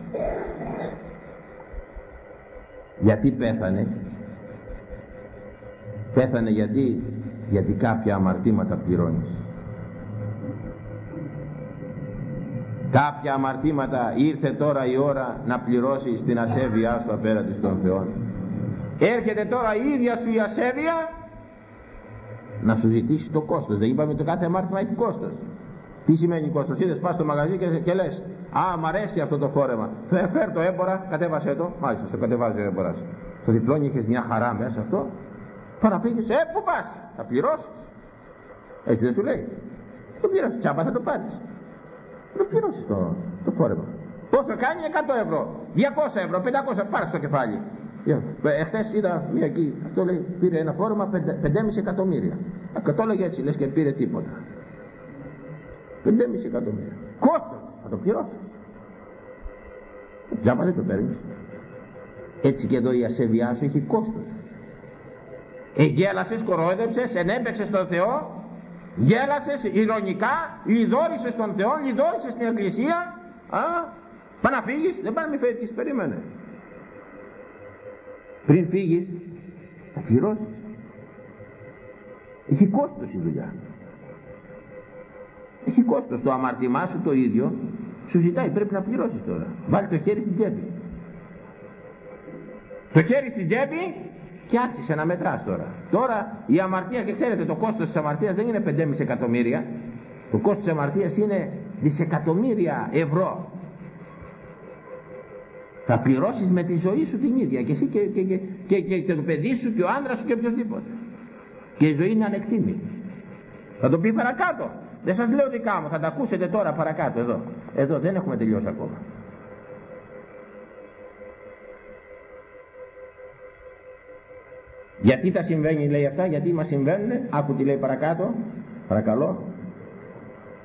Γιατί πέθανε; Πέθανε γιατί, γιατί κάποια αμαρτήματα πληρώνεις. Κάποια αμαρτήματα ήρθε τώρα η ώρα να πληρώσεις την ασέβειά σου απέναντι στον Θεό. Έρχεται τώρα η ίδια σου η ασέβεια να σου ζητήσει το κόστος. Δεν είπαμε το κάθε αμάρτημα έχει κόστος. Τι σημαίνει κόστος; Είδες πας στο μαγαζί και, και λες Α, μ' αρέσει αυτό το φόρεμα. Φέρ το έμπορα, κατέβασέ το. Μάλιστα, στο κατεβάζει ο έμπορας. Στο διπλόνι είχες μια χαρά μέσα αυτό. Τώρα πήγες, ε, πού πας, θα πληρώσεις. Έτσι δεν σου λέει. Το πληρώσεις, τσάμπα θα το πάρεις. Το πληρώσεις το, το φόρεμα. Πόσο κάνει 100 ευρώ, 200 ευρώ, 500, πάρε στο κεφάλι. Εχθές είδα μία εκεί, αυτό λέει, πήρε ένα φόρεμα 5,5 εκατομμύρια. Και το έλεγε έτσι, λες και πήρε τίποτα. 5,5 εκατομμύρια. Κόστος, θα το πληρώσεις. Τζάμπα δεν το παίρνεις. Έτσι και εδώ η ασέβειά σου έχει κόστος. Εγέλασες, κορόιδεψες, ενέμπαιξες τον Θεό, γέλασες ηρωνικά, λιδόρισες τον Θεό, λιδόρισες την Εκκλησία, α, πά να φύγεις, δεν πάει να μην φεύγεις, περίμενε. Πριν φύγεις, θα πληρώσεις. Έχει κόστος η δουλειά. Έχει κόστος. Το αμαρτημά σου το ίδιο σου ζητάει, πρέπει να πληρώσεις τώρα. Βάλει το χέρι στην τσέπη. Το χέρι στην τσέπη και άρχισε να μετράς τώρα. Τώρα η αμαρτία και ξέρετε το κόστος της αμαρτίας δεν είναι 5,5 εκατομμύρια. Το κόστος της αμαρτίας είναι δισεκατομμύρια ευρώ. Θα πληρώσεις με τη ζωή σου την ίδια και εσύ και, και, και, και, και το παιδί σου και ο άντρας σου και οποιοδήποτε. Και η ζωή είναι ανεκτήμη. Θα το πει παρακάτω. Δεν σας λέω δικά μου, θα τα ακούσετε τώρα παρακάτω εδώ. Εδώ δεν έχουμε τελειώσει ακόμα. Γιατί τα συμβαίνει λέει αυτά, γιατί μας συμβαίνουν, άκου τι λέει παρακάτω, παρακαλώ.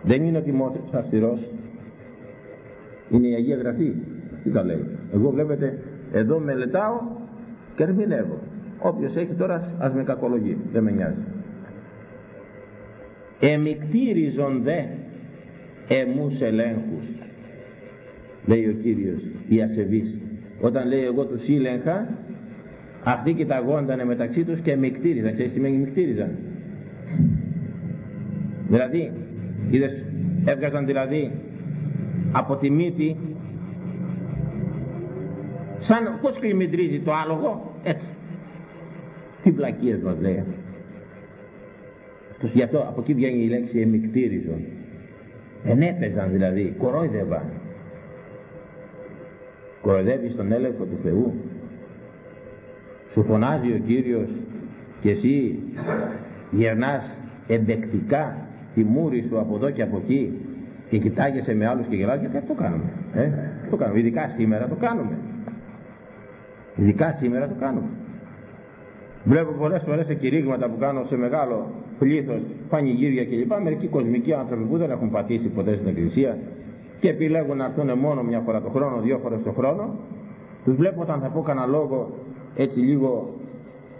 Δεν είναι ο Τιμόθεος αυστηρός, είναι η Αγία Γραφή. Τι τα λέει. Εγώ βλέπετε, εδώ μελετάω και ερμηνεύω. Όποιος έχει τώρα ας με κακολογεί, δεν με νοιάζει. Εμικτήριζον δε εμούς ελέγχους, λέει ο Κύριος, οι ασεβείς. Όταν λέει εγώ τους ήλεγχα, αυτοί κοιταγόντανε μεταξύ τους και μικτήριζαν. Ξέρεις τι σημαίνει μικτήριζαν. Δηλαδή, είδες, έβγαζαν δηλαδή από τη μύτη σαν πως κλιμητρίζει το άλογο, έτσι. Τι πλακίες μας λέει. Αυτός, γι' αυτό από εκεί βγαίνει η λέξη εμικτήριζον. Ενέπαιζαν δηλαδή, κορόιδευαν. Κοροϊδεύεις τον έλεγχο του Θεού σου φωνάζει ο Κύριος και εσύ γερνάς εμπεκτικά τη μούρη σου από εδώ και από εκεί και κοιτάγεσαι με άλλους και γελάς. Γιατί αυτό κάνουμε ε; το κάνουμε. Ειδικά σήμερα το κάνουμε. Ειδικά σήμερα το κάνουμε. Βλέπω πολλές φορές σε κηρύγματα που κάνω σε μεγάλο πλήθος πανηγύρια κλπ. Μερικοί κοσμικοί άνθρωποι που δεν έχουν πατήσει ποτέ στην εκκλησία και επιλέγουν να έρθουν μόνο μια φορά το χρόνο, δύο φορές το χρόνο. Τους βλέπω όταν θα πω κανένα λόγο έτσι λίγο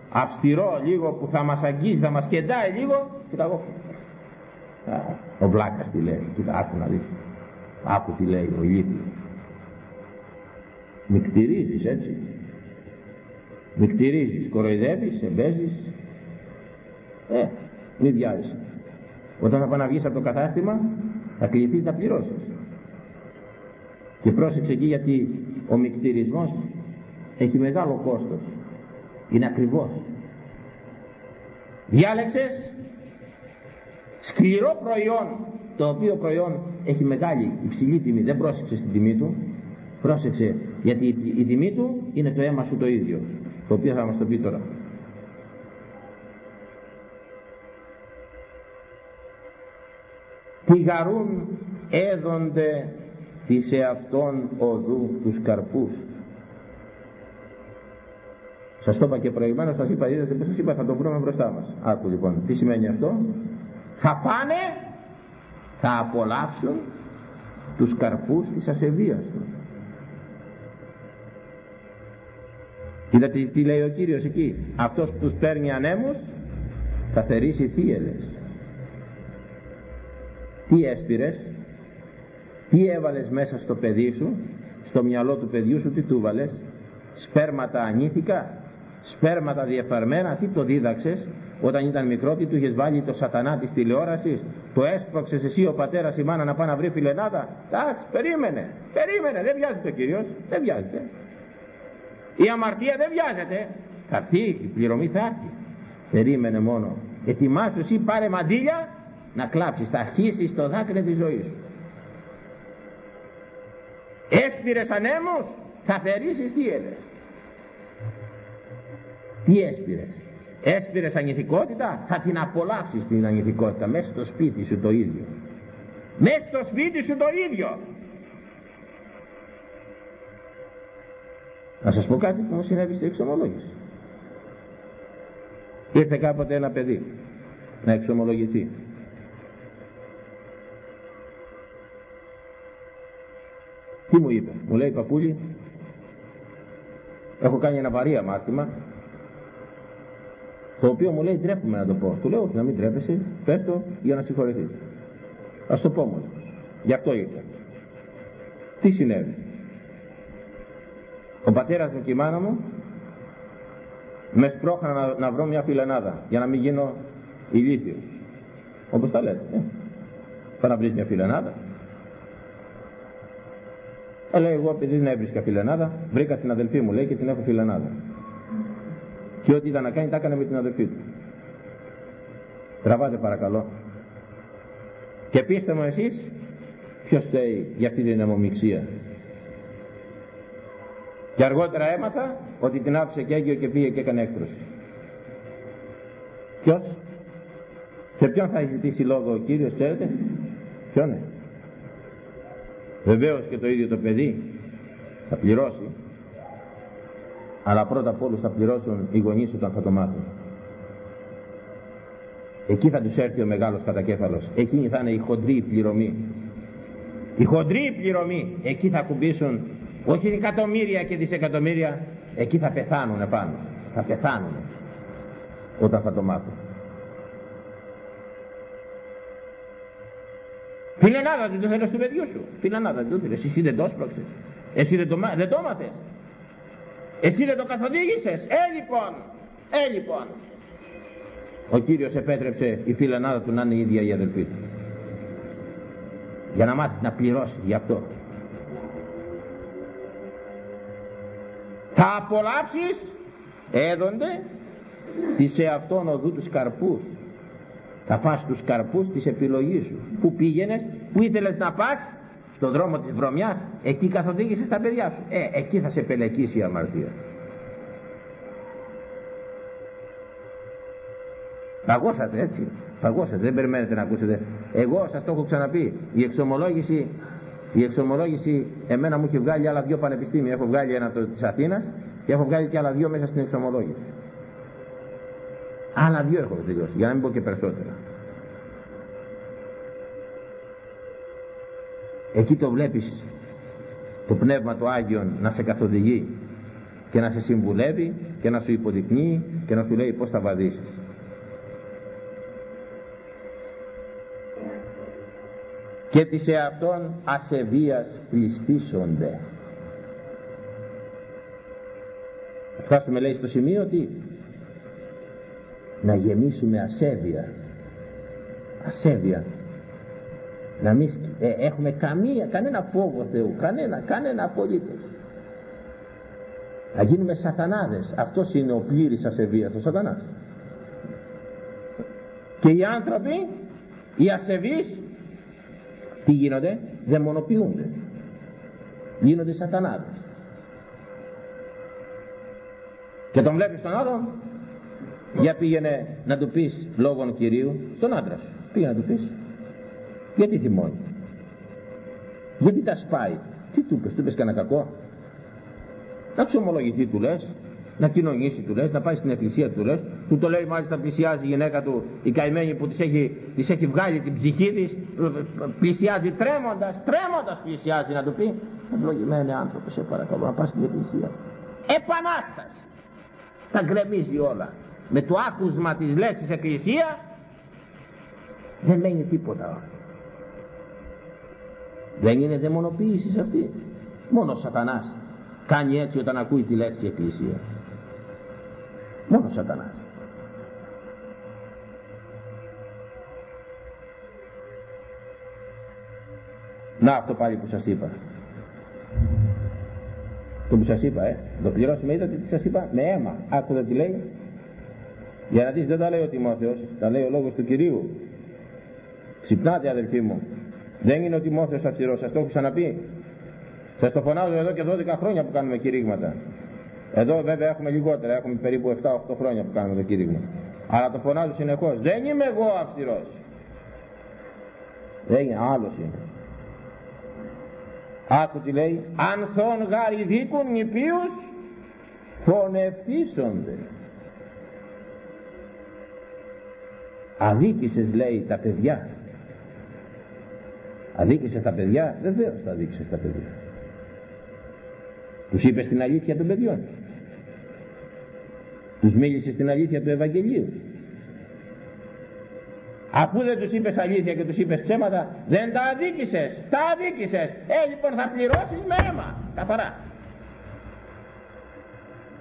αυστηρό, λίγο που θα μας αγγίζει, θα μας κεντάει λίγο, κοίτα εγώ. Ο Βλάκας τι λέει, κοίτα άκου να δεις. Άκου τι λέει ο ηλίθιος. Μικτηρίζεις έτσι. Μικτηρίζεις, κοροϊδεύεις, εμπέζεις. Ε, μη βιάζεις. Όταν θα πάει να βγεις από το κατάστημα, θα κληθείς να πληρώσεις. Και πρόσεξε εκεί γιατί ο μικτηρισμός έχει μεγάλο κόστος. Είναι ακριβώς. Διάλεξες. Σκληρό προϊόν το οποίο προϊόν έχει μεγάλη υψηλή τιμή. Δεν πρόσεξες την τιμή του. Πρόσεξε γιατί η, τιμή του είναι το αίμα σου το ίδιο το οποίο θα μας το πει τώρα. Τι γαρούν έδονται της εαυτόν οδού τους καρπούς σας το είπα και προηγουμένως, σας είπα, είδατε που σας είπα, θα το βρούμε μπροστά μας. Άκου λοιπόν, τι σημαίνει αυτό; Θα πάνε, θα απολαύσουν τους καρπούς της ασεβίας τους. Είδατε τι λέει ο Κύριος εκεί. Αυτός που τους παίρνει ανέμους θα θερήσει θύελες. Τι έσπηρες, τι έβαλες μέσα στο παιδί σου, στο μυαλό του παιδιού σου, τι του βάλες, σπέρματα ανήθικα, σπέρματα διαφαρμένα, τι το δίδαξες, όταν ήταν μικρό τι του είχες βάλει το σατανά της τηλεόρασης, το έσπρωξες εσύ ο πατέρας η μάνα να πάει να βρει φιλενάδα; Εντάξει, περίμενε, περίμενε, δεν βιάζεται ο Κύριος, δεν βιάζεται. Η αμαρτία δεν βιάζεται. Θα έρθει, η πληρωμή θα έρθει. Περίμενε μόνο. Ετοιμάσου εσύ πάρε μαντήλια να κλάψεις, θα αρχίσεις το δάκρυ της ζωής σου. Έσπηρες ανέμους, θα θερήσεις τι έλες. Τι έσπηρες. Έσπηρες ανηθικότητα, θα την απολαύσεις την ανηθικότητα μέσα στο σπίτι σου το ίδιο. Μέσα στο σπίτι σου το ίδιο. Να σας πω κάτι που μου συνέβη στην εξομολόγηση. Ήρθε κάποτε ένα παιδί να εξομολογηθεί. Τι μου είπε, μου λέει παππούλη, έχω κάνει ένα βαρύ αμάρτημα, το οποίο μου λέει τρέπουμε να το πω. Του λέω όχι να μην τρέπεσαι, πες το για να συγχωρεθείς. Ας το πω μόνος. Γι' αυτό ήρθα. Τι συνέβη. Ο πατέρας μου και η μάνα μου με σπρώχανα να, να βρω μια φιλενάδα για να μην γίνω ηλίθιος. Όπως τα λέτε. Ε. Θα να βρεις μια φιλενάδα. Αλλά εγώ επειδή δεν έβρισκα φιλενάδα, βρήκα την αδελφή μου λέει και την έχω φιλενάδα. Και ό,τι ήταν να κάνει, τα έκανε με την αδελφή του. Τραβάτε παρακαλώ. Και πείστε μου εσείς, ποιος θέλει για αυτή την αιμομιξία. Και αργότερα έμαθα ότι την άφησε και έγκυο και πήγε και έκανε έκτρωση. Ποιος; Σε ποιον θα έχει ζητήσει λόγο ο Κύριος, ξέρετε; Ποιον; Είναι; Βεβαίως και το ίδιο το παιδί θα πληρώσει. Αλλά πρώτα απ' όλους θα πληρώσουν οι γονείς όταν θα το μάθουν. Εκεί θα τους έρθει ο μεγάλος κατακέφαλος. Εκείνη θα είναι η χοντρή πληρωμή. Η χοντρή πληρωμή. Εκεί θα κουμπίσουν όχι εκατομμύρια και δισεκατομμύρια. Εκεί θα πεθάνουν πάνω. Θα πεθάνουν όταν θα το μάθουν. Φιλενάδα δεν το θέλεις του παιδιού σου. Φιλενάδα δεν το θέλεις. Εσύ δεν το έσπρωξες. Εσύ δεν το, δεν το μάθες. Εσύ δεν το καθοδήγησες. Ε λοιπόν. Ε λοιπόν. Ο Κύριος επέτρεψε η φιλενάδα του να είναι η ίδια η αδελφή του. Για να μάθεις να πληρώσεις γι' αυτό. Θα απολαύσεις έδονται τις εαυτόν οδού τους καρπούς θα πας στους καρπούς της επιλογής σου που πήγαινες, που ήθελες να πας στον δρόμο της βρωμιάς εκεί καθοδήγησες τα παιδιά σου. Ε, εκεί θα σε πελεκίσει η αμαρτία. Παγώσατε έτσι. Παγώσατε, δεν περιμένετε να ακούσετε. Εγώ σας το έχω ξαναπεί. Η εξομολόγηση η εξομολόγηση εμένα μου έχει βγάλει άλλα δύο πανεπιστήμια. Έχω βγάλει ένα το, της Αθήνας και έχω βγάλει και άλλα δύο μέσα στην εξομολόγηση. Άλλα δύο έχω τελειώσει, για να μην πω και περισσότερα. Εκεί το βλέπεις το Πνεύμα του Άγιον να σε καθοδηγεί και να σε συμβουλεύει και να σου υποδεικνύει και να σου λέει πως θα βαδίσεις. και τις εαυτόν ασεβίας πληστήσονται. Φτάσουμε λέει στο σημείο ότι να γεμίσουμε ασέβεια ασέβεια να μην ε, έχουμε καμία, κανένα φόβο Θεού. Κανένα, κανένα απολύτως. Να γίνουμε σατανάδες. Αυτός είναι ο πλήρης ασεβίας ο σατανάς. Και οι άνθρωποι οι ασεβείς τι γίνονται; Δαιμονοποιούνται. Γίνονται σατανάδες. Και τον βλέπεις τον άλλον για πήγαινε να του πεις λόγων Κυρίου στον άντρα σου. Πήγαινε να του πεις. Γιατί θυμώνει; Γιατί τα σπάει; Τι του πες, του πες κανένα κακό; Να ξομολογηθεί του λες, να κοινωνήσει του λες, να πάει στην εκκλησία του λες, του το λέει μάλιστα πλησιάζει η γυναίκα του, η καημένη που της έχει, της έχει βγάλει την ψυχή της, πλησιάζει τρέμοντας, τρέμοντας πλησιάζει να του πει, ευλογημένη άνθρωπο σε παρακαλώ να πας στην εκκλησία. Επανάσταση. τα γκρεμίζει όλα με το άκουσμα της λέξης εκκλησία δεν μένει τίποτα δεν είναι δαιμονοποίηση σε αυτή. Μόνος ο σατανάς. Κάνει έτσι όταν ακούει τη λέξη εκκλησία. Μόνος ο σατανάς. Να αυτό πάλι που σας είπα. Το που σας είπα ε. Το πληρώσουμε είδατε τι σας είπα. Με αίμα. Άκουδα τι λέει. Για να δεις δεν τα λέει ο Τιμόθεος τα λέει ο λόγος του Κυρίου. Ξυπνάτε αδελφοί μου δεν είναι ο Τιμόθεος αυστηρός σας το έχω ξαναπεί. Σας το φωνάζω εδώ και 12 χρόνια που κάνουμε κηρύγματα. Εδώ βέβαια έχουμε λιγότερα. Έχουμε περίπου 7-8 χρόνια που κάνουμε το κήρυγμα. Αλλά το φωνάζω συνεχώς. Δεν είμαι εγώ αυστηρός. Δεν είναι άλλος είναι. Άκου τι λέει, ανθών γάρι δίκουν νηπίους φωνευτήσονται. Αδίκησες λέει τα παιδιά. Αδίκησες τα παιδιά, βεβαίως τα αδίκησες τα παιδιά. Τους είπες την αλήθεια των παιδιών. Τους μίλησες την αλήθεια του Ευαγγελίου. Αφού δεν τους είπες αλήθεια και τους είπες ψέματα δεν τα αδίκησες. Τα αδίκησες. Ε λοιπόν θα πληρώσεις με αίμα. Καθαρά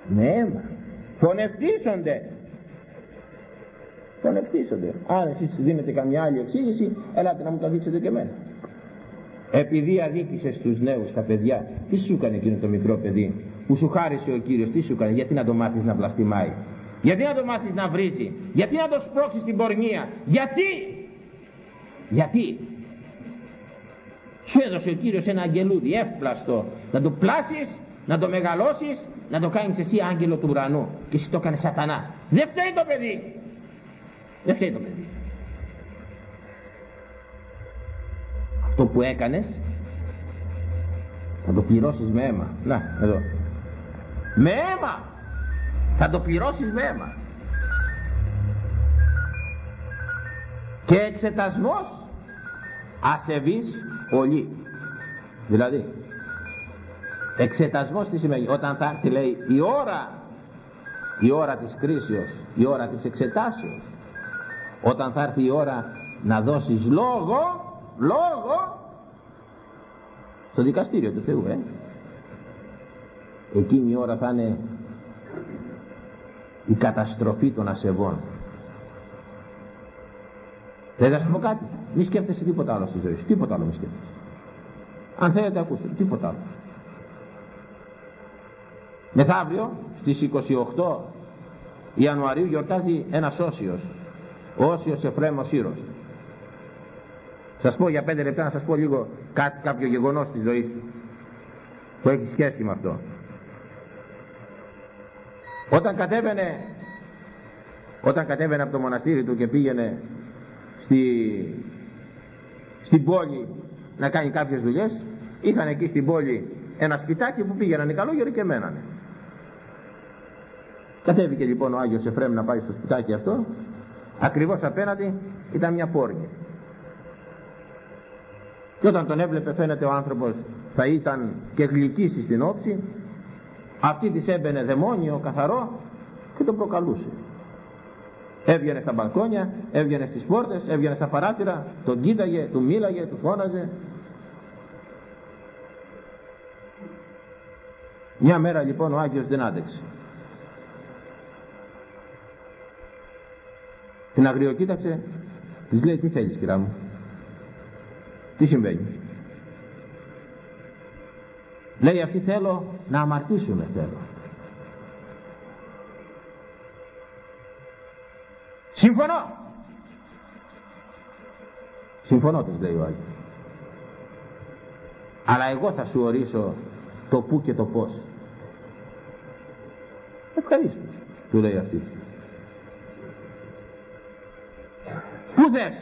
με αίμα. Φωνευτήσονται φωνευτήσονται αν εσείς δίνετε καμιά άλλη εξήγηση. Ελάτε να μου τα δείξετε και εμένα επειδή αδίκησες τους νέους τα παιδιά τι σου έκανε εκείνο το μικρό παιδί; Που σου χάρισε ο Κύριος τι σου έκανε; Γιατί να το μάθεις να πλαστιμάει γιατί να το μάθεις να βρίζει; Γιατί να το σπρώξεις στην πορνεία; Γιατί; Γιατί; Σου έδωσε ο Κύριος ένα αγγελούδι εύπλαστο. Να το πλάσεις, να το μεγαλώσεις, να το κάνεις εσύ άγγελο του ουρανού. Και εσύ το έκανες σατανά. Δεν φταίει το παιδί. Δεν φταίει το παιδί. Αυτό που έκανες θα το πληρώσεις με αίμα. Να, εδώ. Με αίμα θα το πληρώσεις με αίμα και εξετασμός ασεβής πολύ δηλαδή εξετασμός τι σημαίνει; Όταν θα έρθει λέει η ώρα η ώρα της κρίσεως η ώρα της εξετάσεως όταν θα έρθει η ώρα να δώσεις λόγο λόγο στο δικαστήριο του Θεού ε. εκείνη η ώρα θα είναι η καταστροφή των ασεβών. Δεν θα σου πω κάτι; Μη σκέφτεσαι τίποτα άλλο στη ζωή σου. Τίποτα άλλο μη σκέφτεσαι. Αν θέλετε ακούστε. Τίποτα άλλο. Μεθαύριο στις 28 Ιανουαρίου γιορτάζει ένας Όσιος. Ο Όσιος Εφραίμος Ήρος. Σας πω για πέντε λεπτά να σας πω λίγο κάτι, κάποιο γεγονός της ζωής του που έχει σχέση με αυτό. Όταν κατέβαινε, όταν κατέβαινε από το μοναστήρι του και πήγαινε στη, στην πόλη να κάνει κάποιες δουλειές, είχαν εκεί στην πόλη ένα σπιτάκι που πήγαιναν οι καλόγεροι και μένανε. Κατέβηκε λοιπόν ο Άγιος Εφραίμ να πάει στο σπιτάκι αυτό, ακριβώς απέναντι ήταν μια πόρνη. Και όταν τον έβλεπε φαίνεται ο άνθρωπος θα ήταν και γλυκίσει στην όψη αυτή της έμπαινε δαιμόνιο καθαρό και τον προκαλούσε. Έβγαινε στα μπαλκόνια έβγαινε στις πόρτες έβγαινε στα παράθυρα τον κοίταγε, του μίλαγε, του φώναζε. Μια μέρα λοιπόν ο Άγιος δεν άντεξε. Την αγριοκοίταξε της λέει τι θέλεις κυρά μου; Τι συμβαίνει; Λέει αυτή θέλω να αμαρτήσουμε θέλω. Συμφωνώ. Συμφωνώ της λέει ο Άγιος. Αλλά εγώ θα σου ορίσω το πού και το πώς. Ευχαρίστως, του λέει αυτή. Πού θες;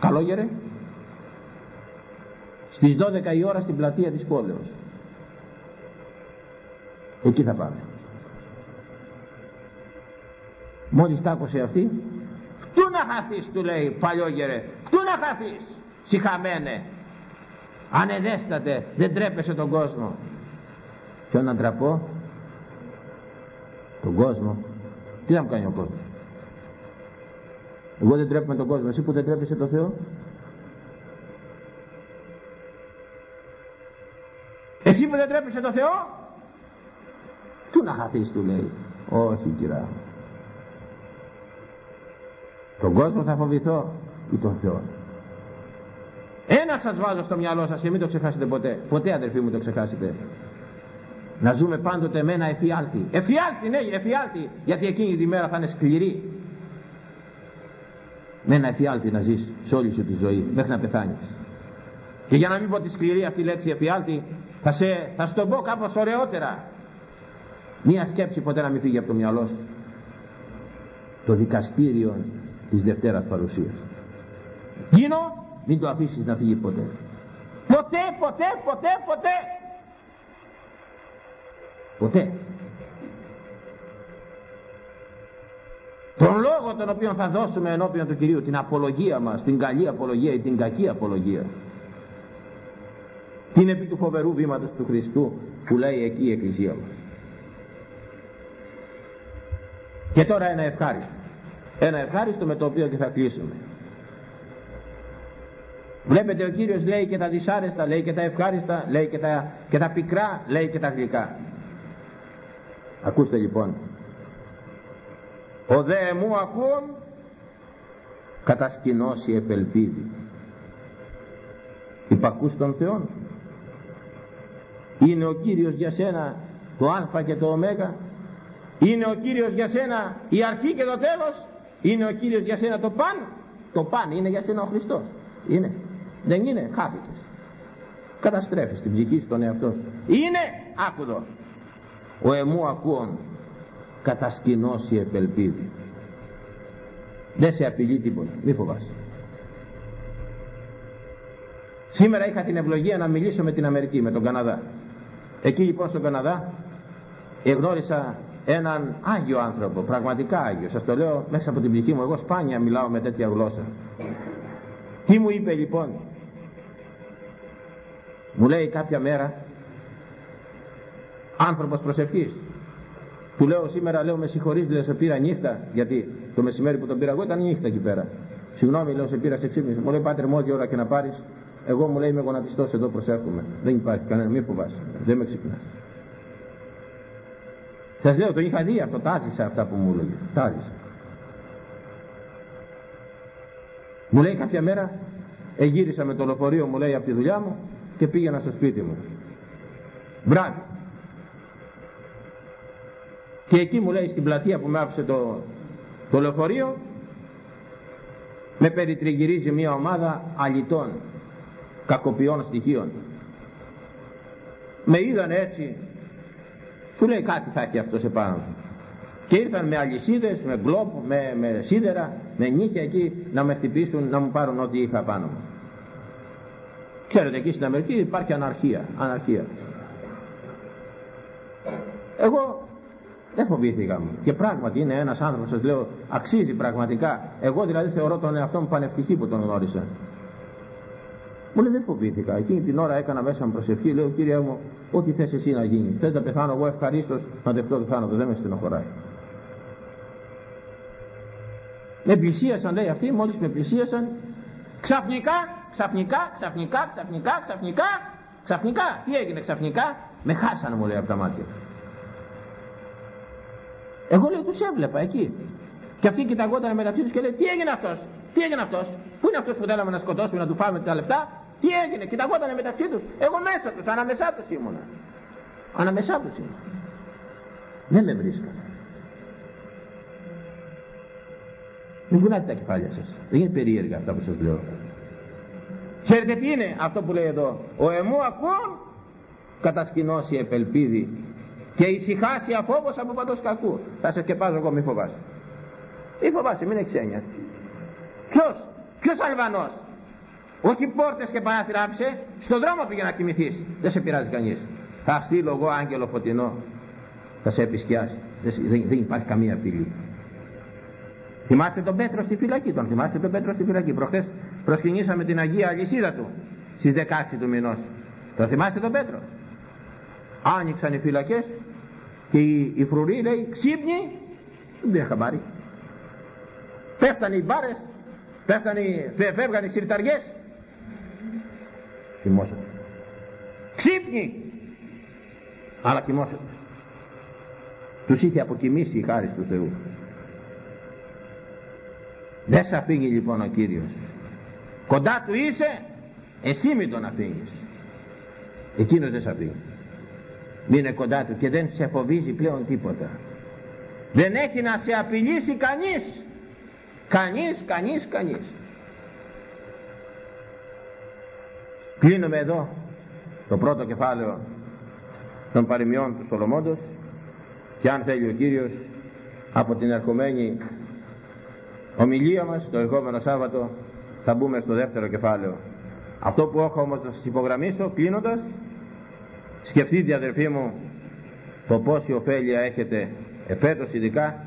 Καλόγερε στις 12 η ώρα στην πλατεία της πόλεως. Εκεί θα πάμε. Μόλις τ' άκουσε αυτή «Πού να χαθείς» του λέει παλιόγερε «Πού να χαθείς» συχαμένε ανεδέστατε δεν τρέπεσαι τον κόσμο. Ποιο να ντραπώ τον κόσμο. Τι θα μου κάνει ο κόσμος. Εγώ δεν τρέπουμε τον κόσμο. Εσύ που δεν τρέπεσαι τον Θεό που δεν τρέπεσαι τον Θεό; Του να χαθείς του λέει. Όχι κυρά. Τον κόσμο θα φοβηθώ ή τον Θεό. Ένα σας βάζω στο μυαλό σας και μην το ξεχάσετε ποτέ. Ποτέ αδερφοί μου το ξεχάσετε. Να ζούμε πάντοτε με ένα εφιάλτη. Εφιάλτη ναι εφιάλτη γιατί εκείνη τη μέρα θα είναι σκληρή. Με ένα εφιάλτη να ζεις σε όλη σου τη ζωή μέχρι να πεθάνεις. Και για να μην πω τη σκληρή αυτή λέξη εφιάλτη θα, σε, θα στο πω κάπως ωραιότερα. Μία σκέψη ποτέ να μην φύγει από το μυαλό σου. Το δικαστήριο της Δευτέρας Παρουσίας. Γίνω μην το αφήσεις να φύγει ποτέ. Ποτέ ποτέ ποτέ ποτέ. Ποτέ. Τον λόγο τον οποίο θα δώσουμε ενώπιον του Κυρίου την απολογία μας, την καλή απολογία ή την κακή απολογία την επί του φοβερού βήματος του Χριστού που λέει εκεί η Εκκλησία μας. Και τώρα ένα ευχάριστο. Ένα ευχάριστο με το οποίο και θα κλείσουμε. Βλέπετε ο Κύριος λέει και τα δυσάρεστα λέει και τα ευχάριστα λέει και τα, και τα πικρά λέει και τα γλυκά. Ακούστε λοιπόν. Ο δε μου ακούν κατασκηνώσει επελπίδη υπακούς των Θεών είναι ο Κύριος για σένα το α και το ω. Είναι ο Κύριος για σένα η αρχή και το τέλος. Είναι ο Κύριος για σένα το παν. Το παν είναι για σένα ο Χριστός. Είναι. Δεν είναι χάθηκες καταστρέφεις την ψυχή σου τον εαυτό σου. Είναι. Άκουδο ο εμού ακούων κατασκηνώσει επελπίδη. Δεν σε απειλεί τίποτα. Μη φοβάσαι. Σήμερα είχα την ευλογία να μιλήσω με την Αμερική με τον Καναδά εκεί λοιπόν στον Καναδά εγνώρισα έναν Άγιο άνθρωπο πραγματικά Άγιο. Σας το λέω μέσα από την ψυχή μου. Εγώ σπάνια μιλάω με τέτοια γλώσσα. Τι μου είπε λοιπόν; Μου λέει κάποια μέρα άνθρωπος προσευχής. Του λέω σήμερα, λέω με συγχωρείς, λέω σε πήρα νύχτα, γιατί το μεσημέρι που τον πήρα εγώ ήταν νύχτα εκεί πέρα. Συγγνώμη, λέω σε πήρα σε ξύπνηση. Μου λέει πάτερ μου ό,τι ώρα και να πάρεις, εγώ μου λέει είμαι γονατιστός εδώ προσέχουμε. Δεν υπάρχει κανένα, μη φοβάσαι, δεν με ξυπνάς. Σας λέω, το είχα δει αυτό, τάζησα αυτά που μου έλεγε, τάζησα. Μου λέει κάποια μέρα, εγύρισα με το λεωφορείο μου λέει από τη δουλειά μου και πήγαινα στο σπίτι μου. Βράδυ. Και εκεί μου λέει στην πλατεία που με άφησε το, το λεωφορείο με περιτριγυρίζει μια ομάδα αλητών, κακοποιών στοιχείων. Με είδαν έτσι, σου λέει κάτι θα έχει αυτός επάνω Και ήρθαν με αλυσίδες, με γκλόπ, με, με σίδερα, με νύχια εκεί να με χτυπήσουν, να μου πάρουν ό,τι είχα πάνω μου. Ξέρετε εκεί στην Αμερική υπάρχει αναρχία, αναρχία. Εγώ δεν φοβήθηκα μου. Και πράγματι είναι ένας άνθρωπος, σας λέω, αξίζει πραγματικά. Εγώ δηλαδή θεωρώ τον εαυτό μου πανευτυχή που τον γνώρισα. Μου λέει δεν φοβήθηκα. Εκείνη την ώρα έκανα μέσα μου προσευχή. Λέω κύριε μου, ό,τι θες εσύ να γίνει. Θες να πεθάνω εγώ ευχαρίστως να δεχτώ το θάνατο. Δεν με στενοχωράει. Με πλησίασαν λέει αυτοί, μόλις με πλησίασαν, ξαφνικά, ξαφνικά, ξαφνικά, ξαφνικά, ξαφνικά, ξαφνικά, τι έγινε ξαφνικά, με χάσανε μου λέει από τα μάτια. Εγώ λέει τους έβλεπα εκεί. Και αυτοί κοιταγόταν μεταξύ τους και λέει τι έγινε αυτός, τι έγινε αυτός, πού είναι αυτός που θέλαμε να σκοτώσουμε να του φάμε τα λεφτά, τι έγινε, κοιταγόταν μεταξύ τους, εγώ μέσα τους, αναμεσά τους ήμουνα. Αναμεσά τους ήμουνα. Δεν με βρίσκανε. Μην κουνάτε τα κεφάλια σας. Δεν είναι περίεργα αυτά που σας λέω. Ξέρετε τι είναι αυτό που λέει εδώ; Ο εμού ακούν κατασκηνώσει επελπίδη και ησυχάσει αφόβος από παντός κακού. Θα σε σκεπάζω εγώ μη φοβάσαι. Μη φοβάσαι, μην εξένιας. Ποιος, ποιος Αλβανός; Όχι πόρτες και παράθυρα άφησε, στον δρόμο πήγε να κοιμηθείς. Δεν σε πειράζει κανείς. Θα στείλω εγώ άγγελο φωτεινό. Θα σε επισκιάσει. Δεν, δεν, δεν υπάρχει καμία απειλή. Θυμάστε τον Πέτρο στη φυλακή, τον θυμάστε τον Πέτρο στη φυλακή. Προχθές προσκυνήσαμε την Αγία Αλυσίδα του στις 16 του μηνός. Τον θυμάστε τον Πέτρο; Άνοιξαν οι φυλακές και η, η φρουρή λέει ξύπνη δεν πήρε χαμπάρι πέφτανε οι μπάρες πέφτανε, φεύγανε οι συρταριές κοιμόσατε ξύπνη! Αλλά κοιμόσατε τους είχε αποκοιμήσει η χάρη του Θεού. Δεν σε αφήνει λοιπόν ο Κύριος. Κοντά του είσαι εσύ μην τον αφήνεις εκείνος δεν σε αφήνει είναι κοντά του και δεν σε φοβίζει πλέον τίποτα. Δεν έχει να σε απειλήσει κανείς. Κανείς, κανείς, κανείς κλείνουμε εδώ το πρώτο κεφάλαιο των παροιμιών του Σολομόντος και αν θέλει ο Κύριος από την ερχομένη ομιλία μας το ερχόμενο Σάββατο θα μπούμε στο δεύτερο κεφάλαιο. Αυτό που έχω όμως να σας υπογραμμίσω κλείνοντας σκεφτείτε αδερφοί μου το πόση ωφέλεια έχετε εφέτος ειδικά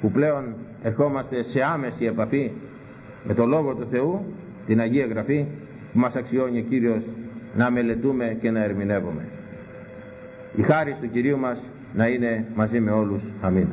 που πλέον ερχόμαστε σε άμεση επαφή με το Λόγο του Θεού την Αγία Γραφή που μας αξιώνει ο Κύριος να μελετούμε και να ερμηνεύουμε. Η χάρη του Κυρίου μας να είναι μαζί με όλους. Αμήν.